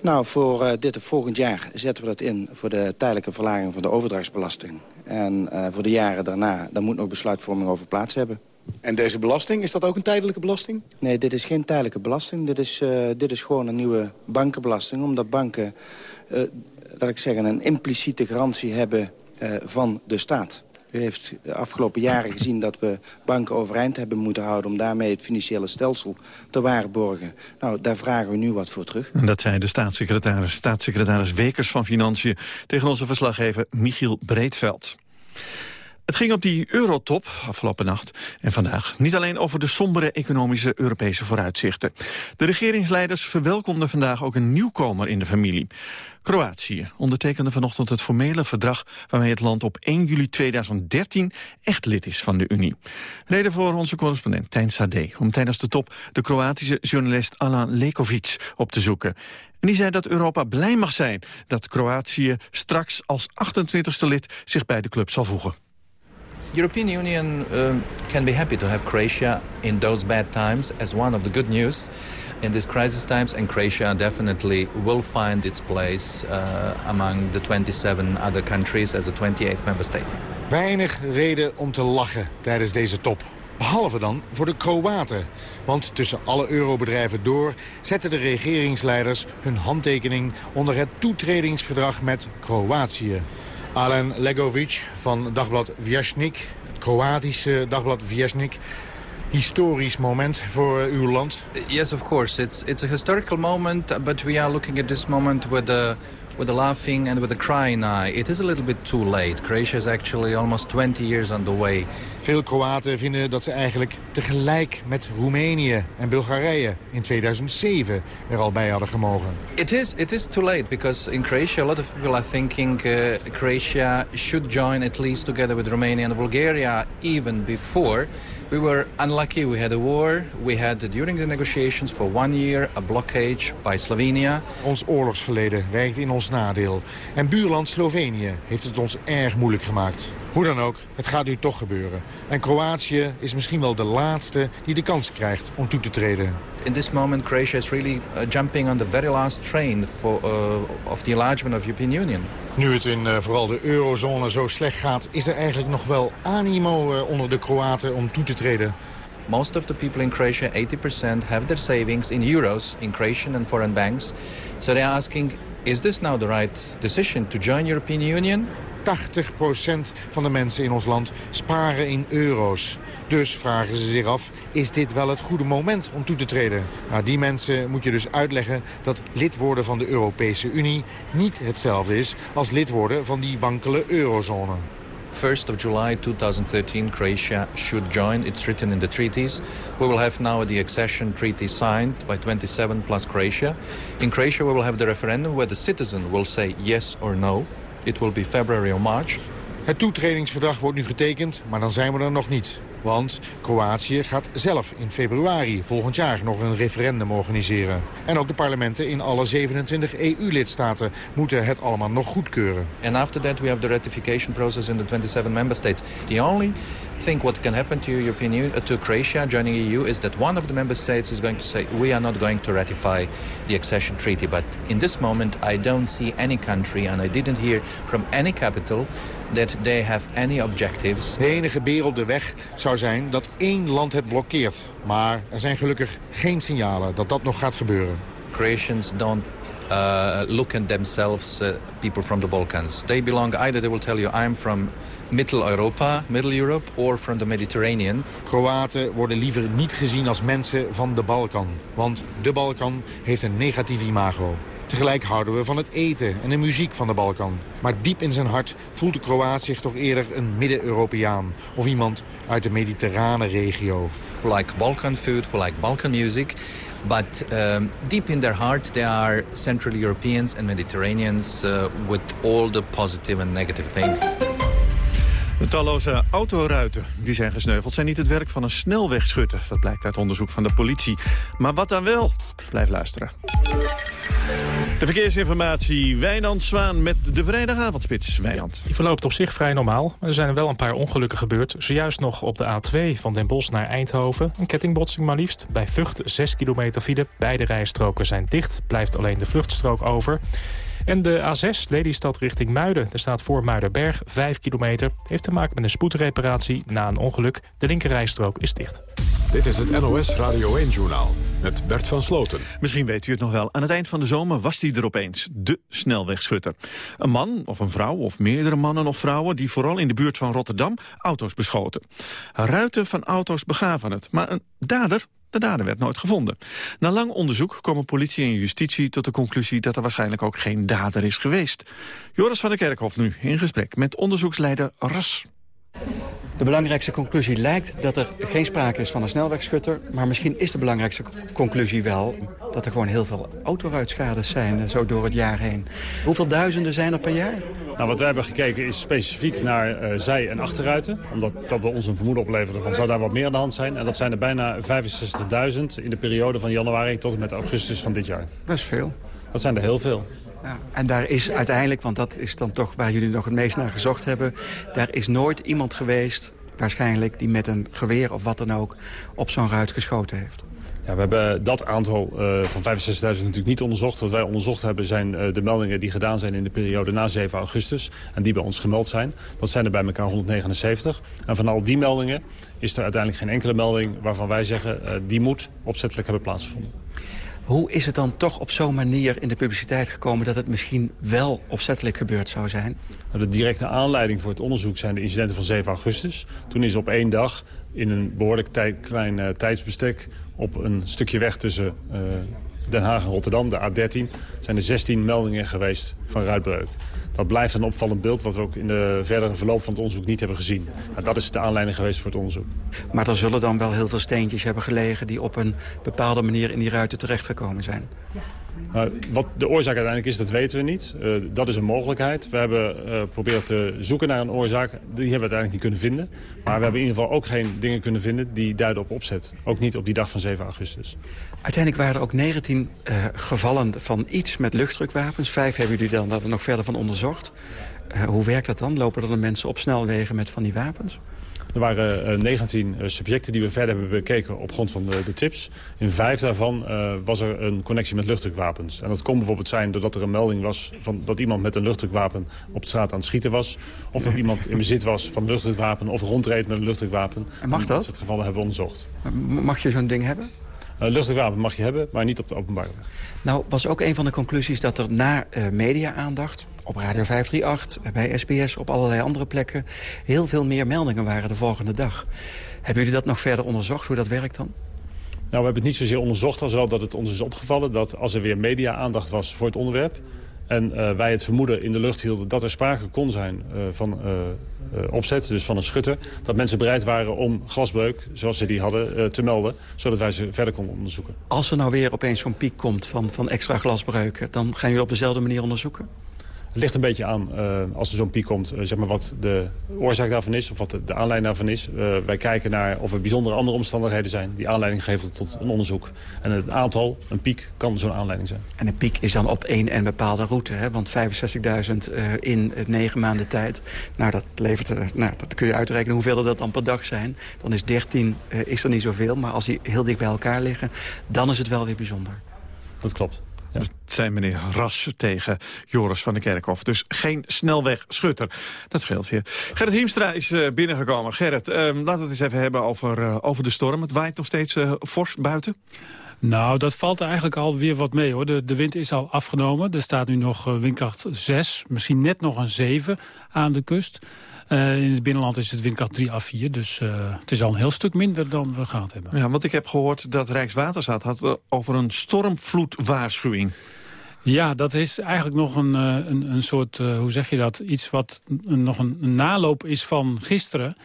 Nou, voor uh, dit volgend jaar zetten we dat in voor de tijdelijke verlaging van de overdrachtsbelasting. En uh, voor de jaren daarna, daar moet nog besluitvorming over plaats hebben. En deze belasting, is dat ook een tijdelijke belasting? Nee, dit is geen tijdelijke belasting. Dit is, uh, dit is gewoon een nieuwe bankenbelasting. Omdat banken, laat ik zeggen, een impliciete garantie hebben van de staat. U heeft de afgelopen jaren gezien dat we banken overeind hebben moeten houden... om daarmee het financiële stelsel te waarborgen. Nou, daar vragen we nu wat voor terug. En dat zei de staatssecretaris, staatssecretaris Wekers van Financiën... tegen onze verslaggever Michiel Breedveld. Het ging op die eurotop afgelopen nacht en vandaag niet alleen over de sombere economische Europese vooruitzichten. De regeringsleiders verwelkomden vandaag ook een nieuwkomer in de familie. Kroatië ondertekende vanochtend het formele verdrag waarmee het land op 1 juli 2013 echt lid is van de Unie. Reden voor onze correspondent Tijn Sade om tijdens de top de Kroatische journalist Alan Lekovic op te zoeken. En die zei dat Europa blij mag zijn dat Kroatië straks als 28e lid zich bij de club zal voegen. European Union um, can be happy to have Croatia in those bad times as one of the good news in these crisis times and Croatia definitely will find its place uh, among the 27 other countries as a 28th member state. Weinig reden om te lachen tijdens deze top. Behalve dan voor de Kroaten. Want tussen alle eurobedrijven door zetten de regeringsleiders hun handtekening onder het toetredingsverdrag met Kroatië. Alen Legovic van dagblad Vjesnik, het Kroatische dagblad Vjesnik. Historisch moment voor uw land? Yes, of course. It's, it's a historical moment, but we are looking at this moment with a, with a laughing and with a crying eye. It is a little bit too late. Croatia is actually almost 20 years on the way. Veel Kroaten vinden dat ze eigenlijk tegelijk met Roemenië en Bulgarije in 2007 er al bij hadden gemogen. It is, it is too late because in Croatia a lot of people are thinking uh, Croatia should join at least together with Romania and Bulgaria even before. We were unlucky. We had a war. We had during the negotiations for one year a blockage by Slovenia. Ons oorlogsverleden werkt in ons nadeel. En buurland Slovenië heeft het ons erg moeilijk gemaakt. Hoe dan ook, het gaat nu toch gebeuren. En Kroatië is misschien wel de laatste die de kans krijgt om toe te treden. In this moment Croatia is really uh, jumping on the very last train for, uh, of the enlargement of the European Union. Nu het in uh, vooral de eurozone zo slecht gaat... is er eigenlijk nog wel animo uh, onder de Kroaten om toe te treden? Most of the people in Croatia, 80%, have their savings in euros in Croatian and foreign banks. So they are asking, is this now the right decision to join European Union van de mensen in ons land sparen in euro's. Dus vragen ze zich af, is dit wel het goede moment om toe te treden? Nou, die mensen moet je dus uitleggen dat lid worden van de Europese Unie... niet hetzelfde is als lid worden van die wankele eurozone. 1st of July 2013, Croatia should join. It's written in the treaties. We will have now the accession treaty signed by 27 plus Croatia. In Croatia, we will have the referendum where the citizen will say yes or no. It will be February or March. Het toetredingsverdrag wordt nu getekend, maar dan zijn we er nog niet. Want Kroatië gaat zelf in februari volgend jaar nog een referendum organiseren. En ook de parlementen in alle 27 EU-lidstaten moeten het allemaal nog goedkeuren. And after that we have the ratification process in the 27 member states. The only thing what can happen to European Union, uh, to Croatia joining EU is that one of the member states is going to say we are not going to ratify the accession treaty. But in this moment I don't see any country and I didn't hear from any capital that they have any objectives. De enige beer op de weg zou zijn dat één land het blokkeert. Maar er zijn gelukkig geen signalen dat dat nog gaat gebeuren. Croatians don't uh, look at themselves, uh, people from the Balkans. They belong either, they will tell you, I'm from Middle Europa, Middle Europe, or from the Mediterranean. Kroaten worden liever niet gezien als mensen van de Balkan. Want de Balkan heeft een negatief imago. Tegelijk houden we van het eten en de muziek van de Balkan. Maar diep in zijn hart voelt de Kroaat zich toch eerder een Midden-Europeaan. Of iemand uit de mediterrane regio. We like Balkan food, we like Balkan music. But um, deep in their heart they are Central Europeans and Mediterraneans... Uh, with all the positive and negative things. De talloze autoruiten die zijn gesneuveld zijn niet het werk van een snelwegschutter. Dat blijkt uit onderzoek van de politie. Maar wat dan wel? Blijf luisteren. De verkeersinformatie, Wijnand Zwaan met de vrijdagavondspits. Wijnand. Die verloopt op zich vrij normaal. Er zijn er wel een paar ongelukken gebeurd. Zojuist nog op de A2 van Den Bosch naar Eindhoven. Een kettingbotsing maar liefst. Bij Vught 6 kilometer file. Beide rijstroken zijn dicht. Blijft alleen de vluchtstrook over. En de A6, Lelystad richting Muiden. Er staat voor Muidenberg 5 kilometer. Heeft te maken met een spoedreparatie na een ongeluk. De linkerrijstrook is dicht. Dit is het NOS Radio 1-journaal met Bert van Sloten. Misschien weet u het nog wel. Aan het eind van de zomer was hij er opeens. De snelwegschutter. Een man of een vrouw of meerdere mannen of vrouwen... die vooral in de buurt van Rotterdam auto's beschoten. Ruiten van auto's begaven het. Maar een dader de dader werd nooit gevonden. Na lang onderzoek komen politie en justitie tot de conclusie dat er waarschijnlijk ook geen dader is geweest. Joris van der Kerkhof nu in gesprek met onderzoeksleider Ras. De belangrijkste conclusie lijkt dat er geen sprake is van een snelwegschutter. Maar misschien is de belangrijkste conclusie wel dat er gewoon heel veel autoruitschades zijn eh, zo door het jaar heen. Hoeveel duizenden zijn er per jaar? Nou, wat wij hebben gekeken is specifiek naar uh, zij- en achterruiten. Omdat dat bij ons een vermoeden opleverde van zou daar wat meer aan de hand zijn. En dat zijn er bijna 65.000 in de periode van januari tot en met augustus van dit jaar. Dat is veel. Dat zijn er heel veel. Ja, en daar is uiteindelijk, want dat is dan toch waar jullie nog het meest naar gezocht hebben... daar is nooit iemand geweest, waarschijnlijk, die met een geweer of wat dan ook... op zo'n ruit geschoten heeft. Ja, we hebben dat aantal uh, van 65.000 natuurlijk niet onderzocht. Wat wij onderzocht hebben zijn uh, de meldingen die gedaan zijn in de periode na 7 augustus. En die bij ons gemeld zijn. Dat zijn er bij elkaar 179. En van al die meldingen is er uiteindelijk geen enkele melding waarvan wij zeggen... Uh, die moet opzettelijk hebben plaatsgevonden. Hoe is het dan toch op zo'n manier in de publiciteit gekomen... dat het misschien wel opzettelijk gebeurd zou zijn? De directe aanleiding voor het onderzoek zijn de incidenten van 7 augustus. Toen is op één dag in een behoorlijk klein uh, tijdsbestek... op een stukje weg tussen uh, Den Haag en Rotterdam, de A13... zijn er 16 meldingen geweest van ruitbreuk. Dat blijft een opvallend beeld wat we ook in de verdere verloop van het onderzoek niet hebben gezien. Nou, dat is de aanleiding geweest voor het onderzoek. Maar er zullen dan wel heel veel steentjes hebben gelegen... die op een bepaalde manier in die ruiten terechtgekomen zijn. Wat de oorzaak uiteindelijk is, dat weten we niet. Uh, dat is een mogelijkheid. We hebben geprobeerd uh, te zoeken naar een oorzaak. Die hebben we uiteindelijk niet kunnen vinden. Maar we hebben in ieder geval ook geen dingen kunnen vinden die duiden op opzet. Ook niet op die dag van 7 augustus. Uiteindelijk waren er ook 19 uh, gevallen van iets met luchtdrukwapens. Vijf hebben jullie dan daar nog verder van onderzocht. hoe werkt dat dan? Lopen er dan mensen op snelwegen met van die wapens? Er waren uh, 19 uh, subjecten die we verder hebben bekeken op grond van de, de tips. In vijf daarvan uh, was er een connectie met luchtdrukwapens. En dat kon bijvoorbeeld zijn doordat er een melding was... Van dat iemand met een luchtdrukwapen op straat aan het schieten was. Of dat iemand in bezit was van een luchtdrukwapen of rondreed met een luchtdrukwapen. En mag dat? Dat geval hebben we onderzocht. Mag je zo'n ding hebben? Uh, luchtdrukwapen mag je hebben, maar niet op de openbare weg. Nou, was ook een van de conclusies dat er na uh, media-aandacht... op Radio 538, bij SBS, op allerlei andere plekken. Heel veel meer meldingen waren de volgende dag. Hebben jullie dat nog verder onderzocht, hoe dat werkt dan? Nou, we hebben het niet zozeer onderzocht als wel dat het ons is opgevallen... dat als er weer media-aandacht was voor het onderwerp... en uh, wij het vermoeden in de lucht hielden dat er sprake kon zijn uh, van uh, opzet, dus van een schutter... dat mensen bereid waren om glasbreuk, zoals ze die hadden, te melden... zodat wij ze verder konden onderzoeken. Als er nou weer opeens zo'n piek komt van, van extra glasbreuken... dan gaan jullie op dezelfde manier onderzoeken? Het ligt een beetje aan, uh, als er zo'n piek komt, uh, zeg maar wat de oorzaak daarvan is... of wat de, de aanleiding daarvan is. Uh, wij kijken naar of er bijzondere andere omstandigheden zijn... die aanleiding geven tot een onderzoek. En het aantal, een piek, kan zo'n aanleiding zijn. En een piek is dan op één en bepaalde route, hè? Want 65.000 in negen maanden tijd... Nou, dat, levert, nou, dat kun je uitrekenen hoeveel er dat dan per dag zijn. Dan is 13 is er niet zoveel, maar als die heel dicht bij elkaar liggen... dan is het wel weer bijzonder. Dat klopt. Ja. Dat zijn meneer Ras tegen Joris van der Kerkhof. Dus geen snelweg schutter. Dat scheelt weer. Gerrit Hiemstra is uh, binnengekomen. Gerrit, uh, laten we het eens even hebben over, uh, over de storm. Het waait nog steeds fors buiten. Nou, dat valt eigenlijk alweer wat mee hoor. De, de wind is al afgenomen. Er staat nu nog windkracht 6, misschien net nog een 7 aan de kust. Uh, in het binnenland is het windkracht 3 à 4. Dus uh, het is al een heel stuk minder dan we gehad hebben. Ja, want ik heb gehoord dat Rijkswaterstaat had over een stormvloedwaarschuwing. Ja, dat is eigenlijk nog een, een, een soort, uh, hoe zeg je dat, iets wat een, nog een, een naloop is van gisteren.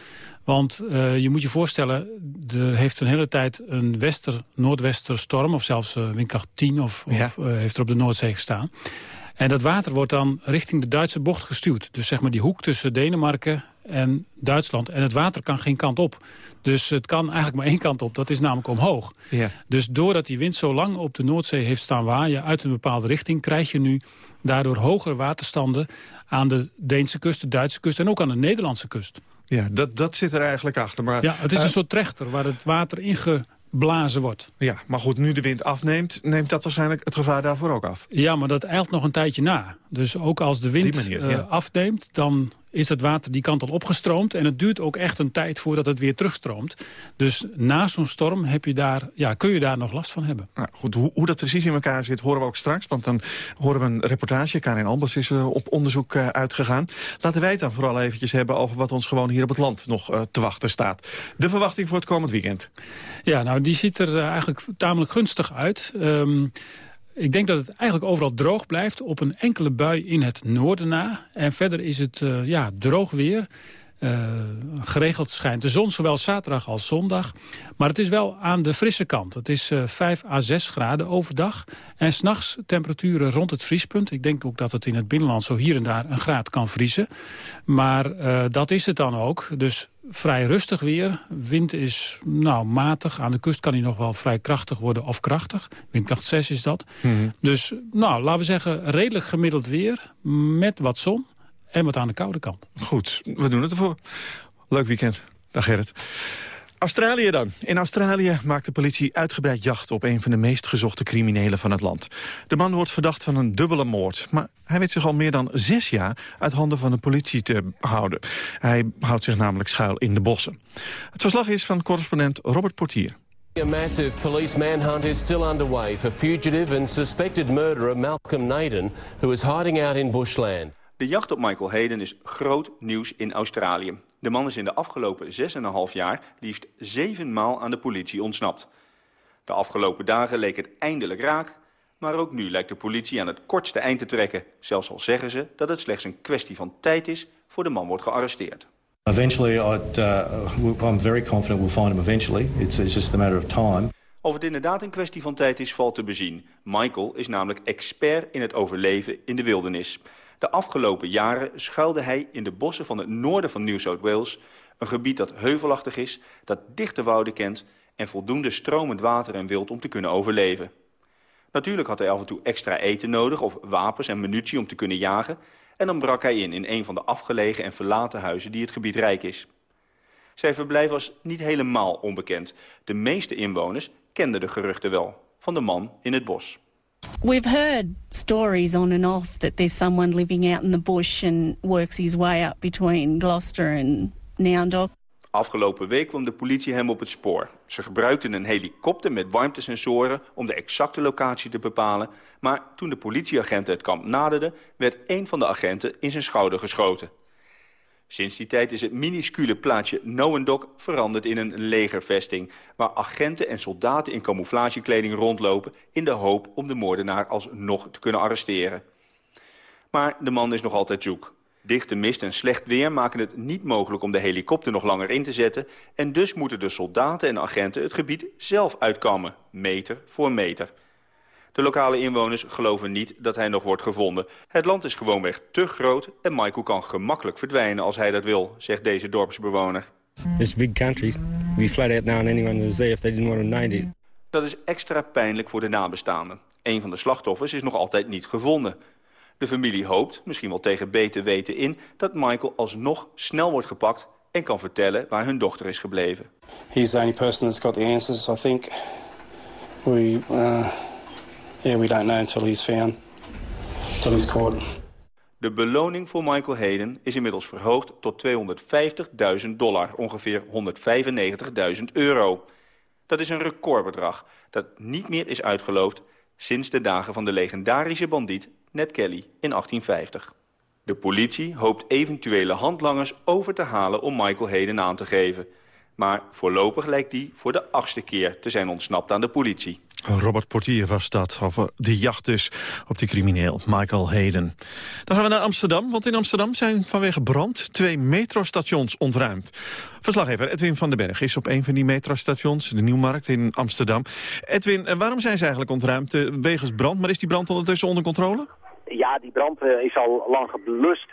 Want uh, je moet je voorstellen, er heeft een hele tijd een wester, noordwester storm... of zelfs uh, windkracht 10 of, ja. of uh, heeft er op de Noordzee gestaan. En dat water wordt dan richting de Duitse bocht gestuurd. Dus zeg maar die hoek tussen Denemarken en Duitsland. En het water kan geen kant op. Dus het kan eigenlijk maar één kant op. Dat is namelijk omhoog. Ja. Dus doordat die wind zo lang op de Noordzee heeft staan waaien... uit een bepaalde richting, krijg je nu daardoor hogere waterstanden... aan de Deense kust, de Duitse kust en ook aan de Nederlandse kust. Ja, dat, dat zit er eigenlijk achter. Maar, ja, het is uh, een soort trechter waar het water inge blazen wordt. Ja, maar goed, nu de wind afneemt, neemt dat waarschijnlijk het gevaar daarvoor ook af. Ja, maar dat eilt nog een tijdje na. Dus ook als de wind manier, uh, ja. afneemt, dan is het water die kant al opgestroomd. En het duurt ook echt een tijd voordat het weer terugstroomt. Dus na zo'n storm heb je daar, ja, kun je daar nog last van hebben. Nou, goed, hoe, hoe, dat precies in elkaar zit, horen we ook straks. Want dan horen we een reportage. Karin Albers is uh, op onderzoek uh, uitgegaan. Laten wij het dan vooral eventjes hebben over wat ons gewoon hier op het land nog uh, te wachten staat. De verwachting voor het komend weekend. Ja, nou, die ziet er eigenlijk tamelijk gunstig uit. Um, ik denk dat het eigenlijk overal droog blijft op een enkele bui in het noorden na. En verder is het uh, ja, droog weer. Uh, geregeld schijnt de zon, zowel zaterdag als zondag. Maar het is wel aan de frisse kant. Het is uh, 5 à 6 graden overdag. En s'nachts temperaturen rond het vriespunt. Ik denk ook dat het in het binnenland zo hier en daar een graad kan vriezen. Maar dat is het dan ook. Dus vrij rustig weer. Wind is nou, matig. Aan de kust kan hij nog wel vrij krachtig worden of krachtig. Windkracht 6 is dat. Mhm. Mm -hmm. Dus nou, laten we zeggen redelijk gemiddeld weer. Met wat zon en wat aan de koude kant. Goed, we doen het ervoor. Leuk weekend. Dag Gerrit. Australië dan. In Australië maakt de politie uitgebreid jacht op een van de meest gezochte criminelen van het land. De man wordt verdacht van een dubbele moord. Maar hij weet zich al meer dan zes jaar uit handen van de politie te houden. Hij houdt zich namelijk schuil in de bossen. Het verslag is van correspondent Robert Portier. A massive police manhunt is still underway for fugitive and suspected murderer Malcolm Naden, who is hiding out in bushland. De jacht op Michael Hayden is groot nieuws in Australië. De man is in de afgelopen 6,5 jaar liefst zeven maal aan de politie ontsnapt. De afgelopen dagen leek het eindelijk raak, maar ook nu lijkt de politie aan het kortste eind te trekken. Zelfs al zeggen ze dat het slechts een kwestie van tijd is voor de man wordt gearresteerd. Eventually, I'd, uh, I'm very confident we'll find him eventually. It's, it's just a matter of time. Of het inderdaad een kwestie van tijd is, valt te bezien. Michael is namelijk expert in het overleven in de wildernis. De afgelopen jaren schuilde hij in de bossen van het noorden van New South Wales... een gebied dat heuvelachtig is, dat dichte wouden kent... en voldoende stromend water en wild om te kunnen overleven. Natuurlijk had hij af en toe extra eten nodig of wapens en munitie om te kunnen jagen... en dan brak hij in in een van de afgelegen en verlaten huizen die het gebied rijk is. Zijn verblijf was niet helemaal onbekend. De meeste inwoners kenden de geruchten wel van de man in het bos. We've heard stories on and off that there's someone living out in the bush and works his way up between Gloucester and Noundok. Afgelopen week kwam de politie hem op het spoor. Ze gebruikten een helikopter met warmtesensoren om de exacte locatie te bepalen. Maar toen de politieagenten het kamp naderden, werd een van de agenten in zijn schouder geschoten. Sinds die tijd is het minuscule plaatsje Noendok veranderd in een legervesting... waar agenten en soldaten in camouflagekleding rondlopen... in de hoop om de moordenaar alsnog te kunnen arresteren. Maar de man is nog altijd zoek. Dichte mist en slecht weer maken het niet mogelijk om de helikopter nog langer in te zetten... en dus moeten de soldaten en agenten het gebied zelf uitkammen, meter voor meter. De lokale inwoners geloven niet dat hij nog wordt gevonden. Het land is gewoonweg te groot en Michael kan gemakkelijk verdwijnen als hij dat wil, zegt deze dorpsbewoner. It's a big country. We flat out now and anyone was there if they didn't want to know it. Dat is extra pijnlijk voor de nabestaanden. Een van de slachtoffers is nog altijd niet gevonden. De familie hoopt, misschien wel tegen beter weten in... dat Michael alsnog snel wordt gepakt en kan vertellen waar hun dochter is gebleven. He's the only person that's got the answers, I think. We, uh, yeah, we don't know until he's found, until he's. De beloning voor Michael Hayden is inmiddels verhoogd tot 250.000 dollar, ongeveer 195.000 euro. Dat is een recordbedrag dat niet meer is uitgeloofd sinds de dagen van de legendarische bandiet Ned Kelly in 1850. De politie hoopt eventuele handlangers over te halen om Michael Hayden aan te geven. Maar voorlopig lijkt die voor de achtste keer te zijn ontsnapt aan de politie. Robert Portier was dat, over de jacht dus op die crimineel Michael Hayden. Dan gaan we naar Amsterdam, want in Amsterdam zijn vanwege brand twee metrostations ontruimd. Verslaggever Edwin van den Berg is op een van die metrostations, de Nieuwmarkt in Amsterdam. Edwin, waarom zijn ze eigenlijk ontruimd? Eh, wegens brand, maar is die brand ondertussen onder controle? Ja, die brand uh, is al lang geblust.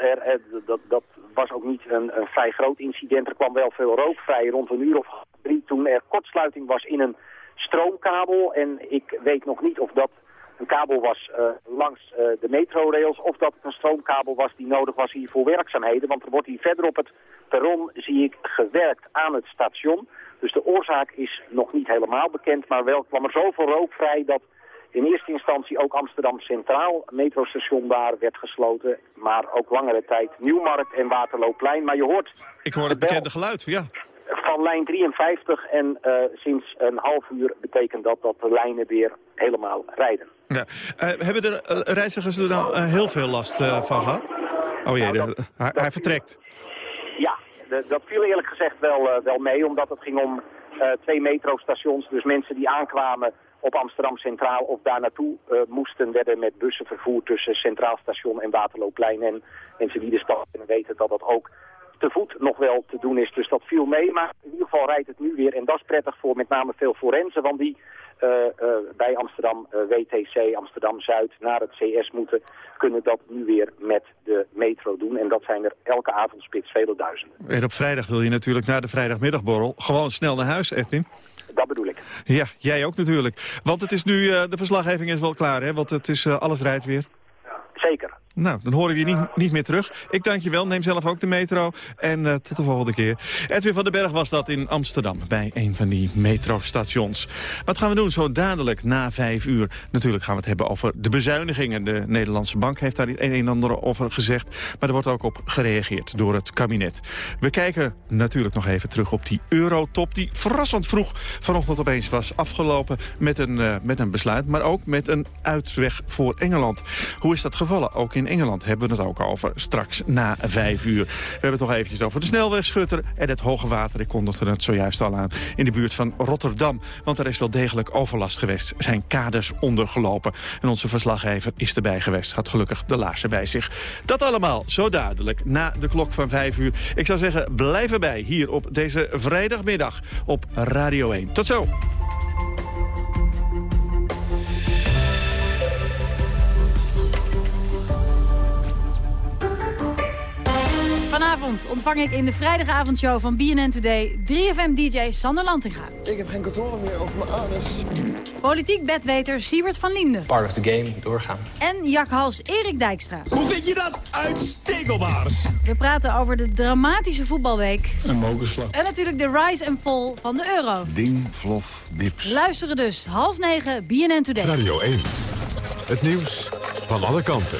Dat, dat was ook niet een, een, vrij groot incident. Er kwam wel veel rook vrij rond een uur of drie toen er kortsluiting was in een stroomkabel. En ik weet nog niet of dat een kabel was uh, langs de metrorails of dat het een stroomkabel was die nodig was hier voor werkzaamheden. Want er wordt hier verder op het perron, zie ik, gewerkt aan het station. Dus de oorzaak is nog niet helemaal bekend, maar wel kwam er zoveel rook vrij dat in eerste instantie ook Amsterdam Centraal, metrostation daar, werd gesloten. Maar ook langere tijd Nieuwmarkt en Waterlooplein. Maar je hoort... Ik hoor het bekende geluid, ja. Van lijn 53 en uh, sinds een half uur betekent dat dat de lijnen weer helemaal rijden. Ja. Uh, hebben de uh, reizigers er nou heel veel last van gehad? Oh jee, nou, dat... hij, hij, vertrekt. Ja, de, dat viel eerlijk gezegd wel, wel mee, omdat het ging om twee metrostations. Dus mensen die aankwamen op Amsterdam Centraal of daar naartoe uh, moesten, werden met bussen vervoerd tussen Centraal Station en Waterloopplein. En mensen die de stad kunnen weten dat dat ook te voet nog wel te doen is. Dus dat viel mee, maar in ieder geval rijdt het nu weer. En dat is prettig voor met name veel forensen, want die uh, uh, bij Amsterdam WTC, Amsterdam-Zuid, naar het CS moeten, kunnen dat nu weer met de metro doen. En dat zijn er elke avondspits vele duizenden. En op vrijdag wil je natuurlijk na de vrijdagmiddagborrel gewoon snel naar huis, Edwin. Dat bedoel ik. Ja, jij ook natuurlijk. Want het is nu, de verslaggeving is wel klaar, hè? Want het is, alles rijdt weer. Zeker. Nou, dan horen we je niet, niet meer terug. Ik dank je wel. Neem zelf ook de metro. En uh, tot de volgende keer. Edwin van den Berg was dat in Amsterdam. Bij een van die metrostations. Wat gaan we doen zo dadelijk na vijf uur? Natuurlijk gaan we het hebben over de bezuinigingen. De Nederlandse Bank heeft daar het een en ander over gezegd. Maar er wordt ook op gereageerd door het kabinet. We kijken natuurlijk nog even terug op die eurotop. Die verrassend vroeg vanochtend opeens was afgelopen met een, uh, met een besluit. Maar ook met een uitweg voor Engeland. Hoe is dat gevallen? Ook in Engeland hebben we het ook over straks na vijf uur. We hebben het nog eventjes over de snelwegschutter en het hoge water. Ik kondigde het zojuist al aan in de buurt van Rotterdam. Want er is wel degelijk overlast geweest. Zijn kaders ondergelopen. En onze verslaggever is erbij geweest. Had gelukkig de laarzen bij zich. Dat allemaal zo duidelijk na de klok van vijf uur. Ik zou zeggen, blijf erbij hier op deze vrijdagmiddag op Radio 1. Tot zo! Vanavond ontvang ik in de vrijdagavondshow van BNN Today 3FM-dj Sander Lantinga. Ik heb geen controle meer over mijn anus. Politiek bedweter Siebert van Linden. Part of the game, doorgaan. En jakhals Erik Dijkstra. Hoe vind je dat? Uitstekkelbaar. We praten over de dramatische voetbalweek. Een mokerslag. En natuurlijk de rise and fall van de euro. Ding, vlof, dips. Luisteren dus, half negen, BNN Today. Radio 1. Het nieuws van alle kanten.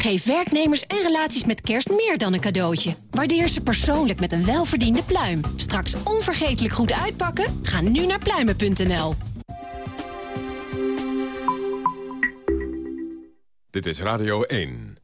Geef werknemers en relaties met kerst meer dan een cadeautje. Waardeer ze persoonlijk met een welverdiende pluim. Straks onvergetelijk goed uitpakken? Ga nu naar pluimen.nl. Dit is Radio 1.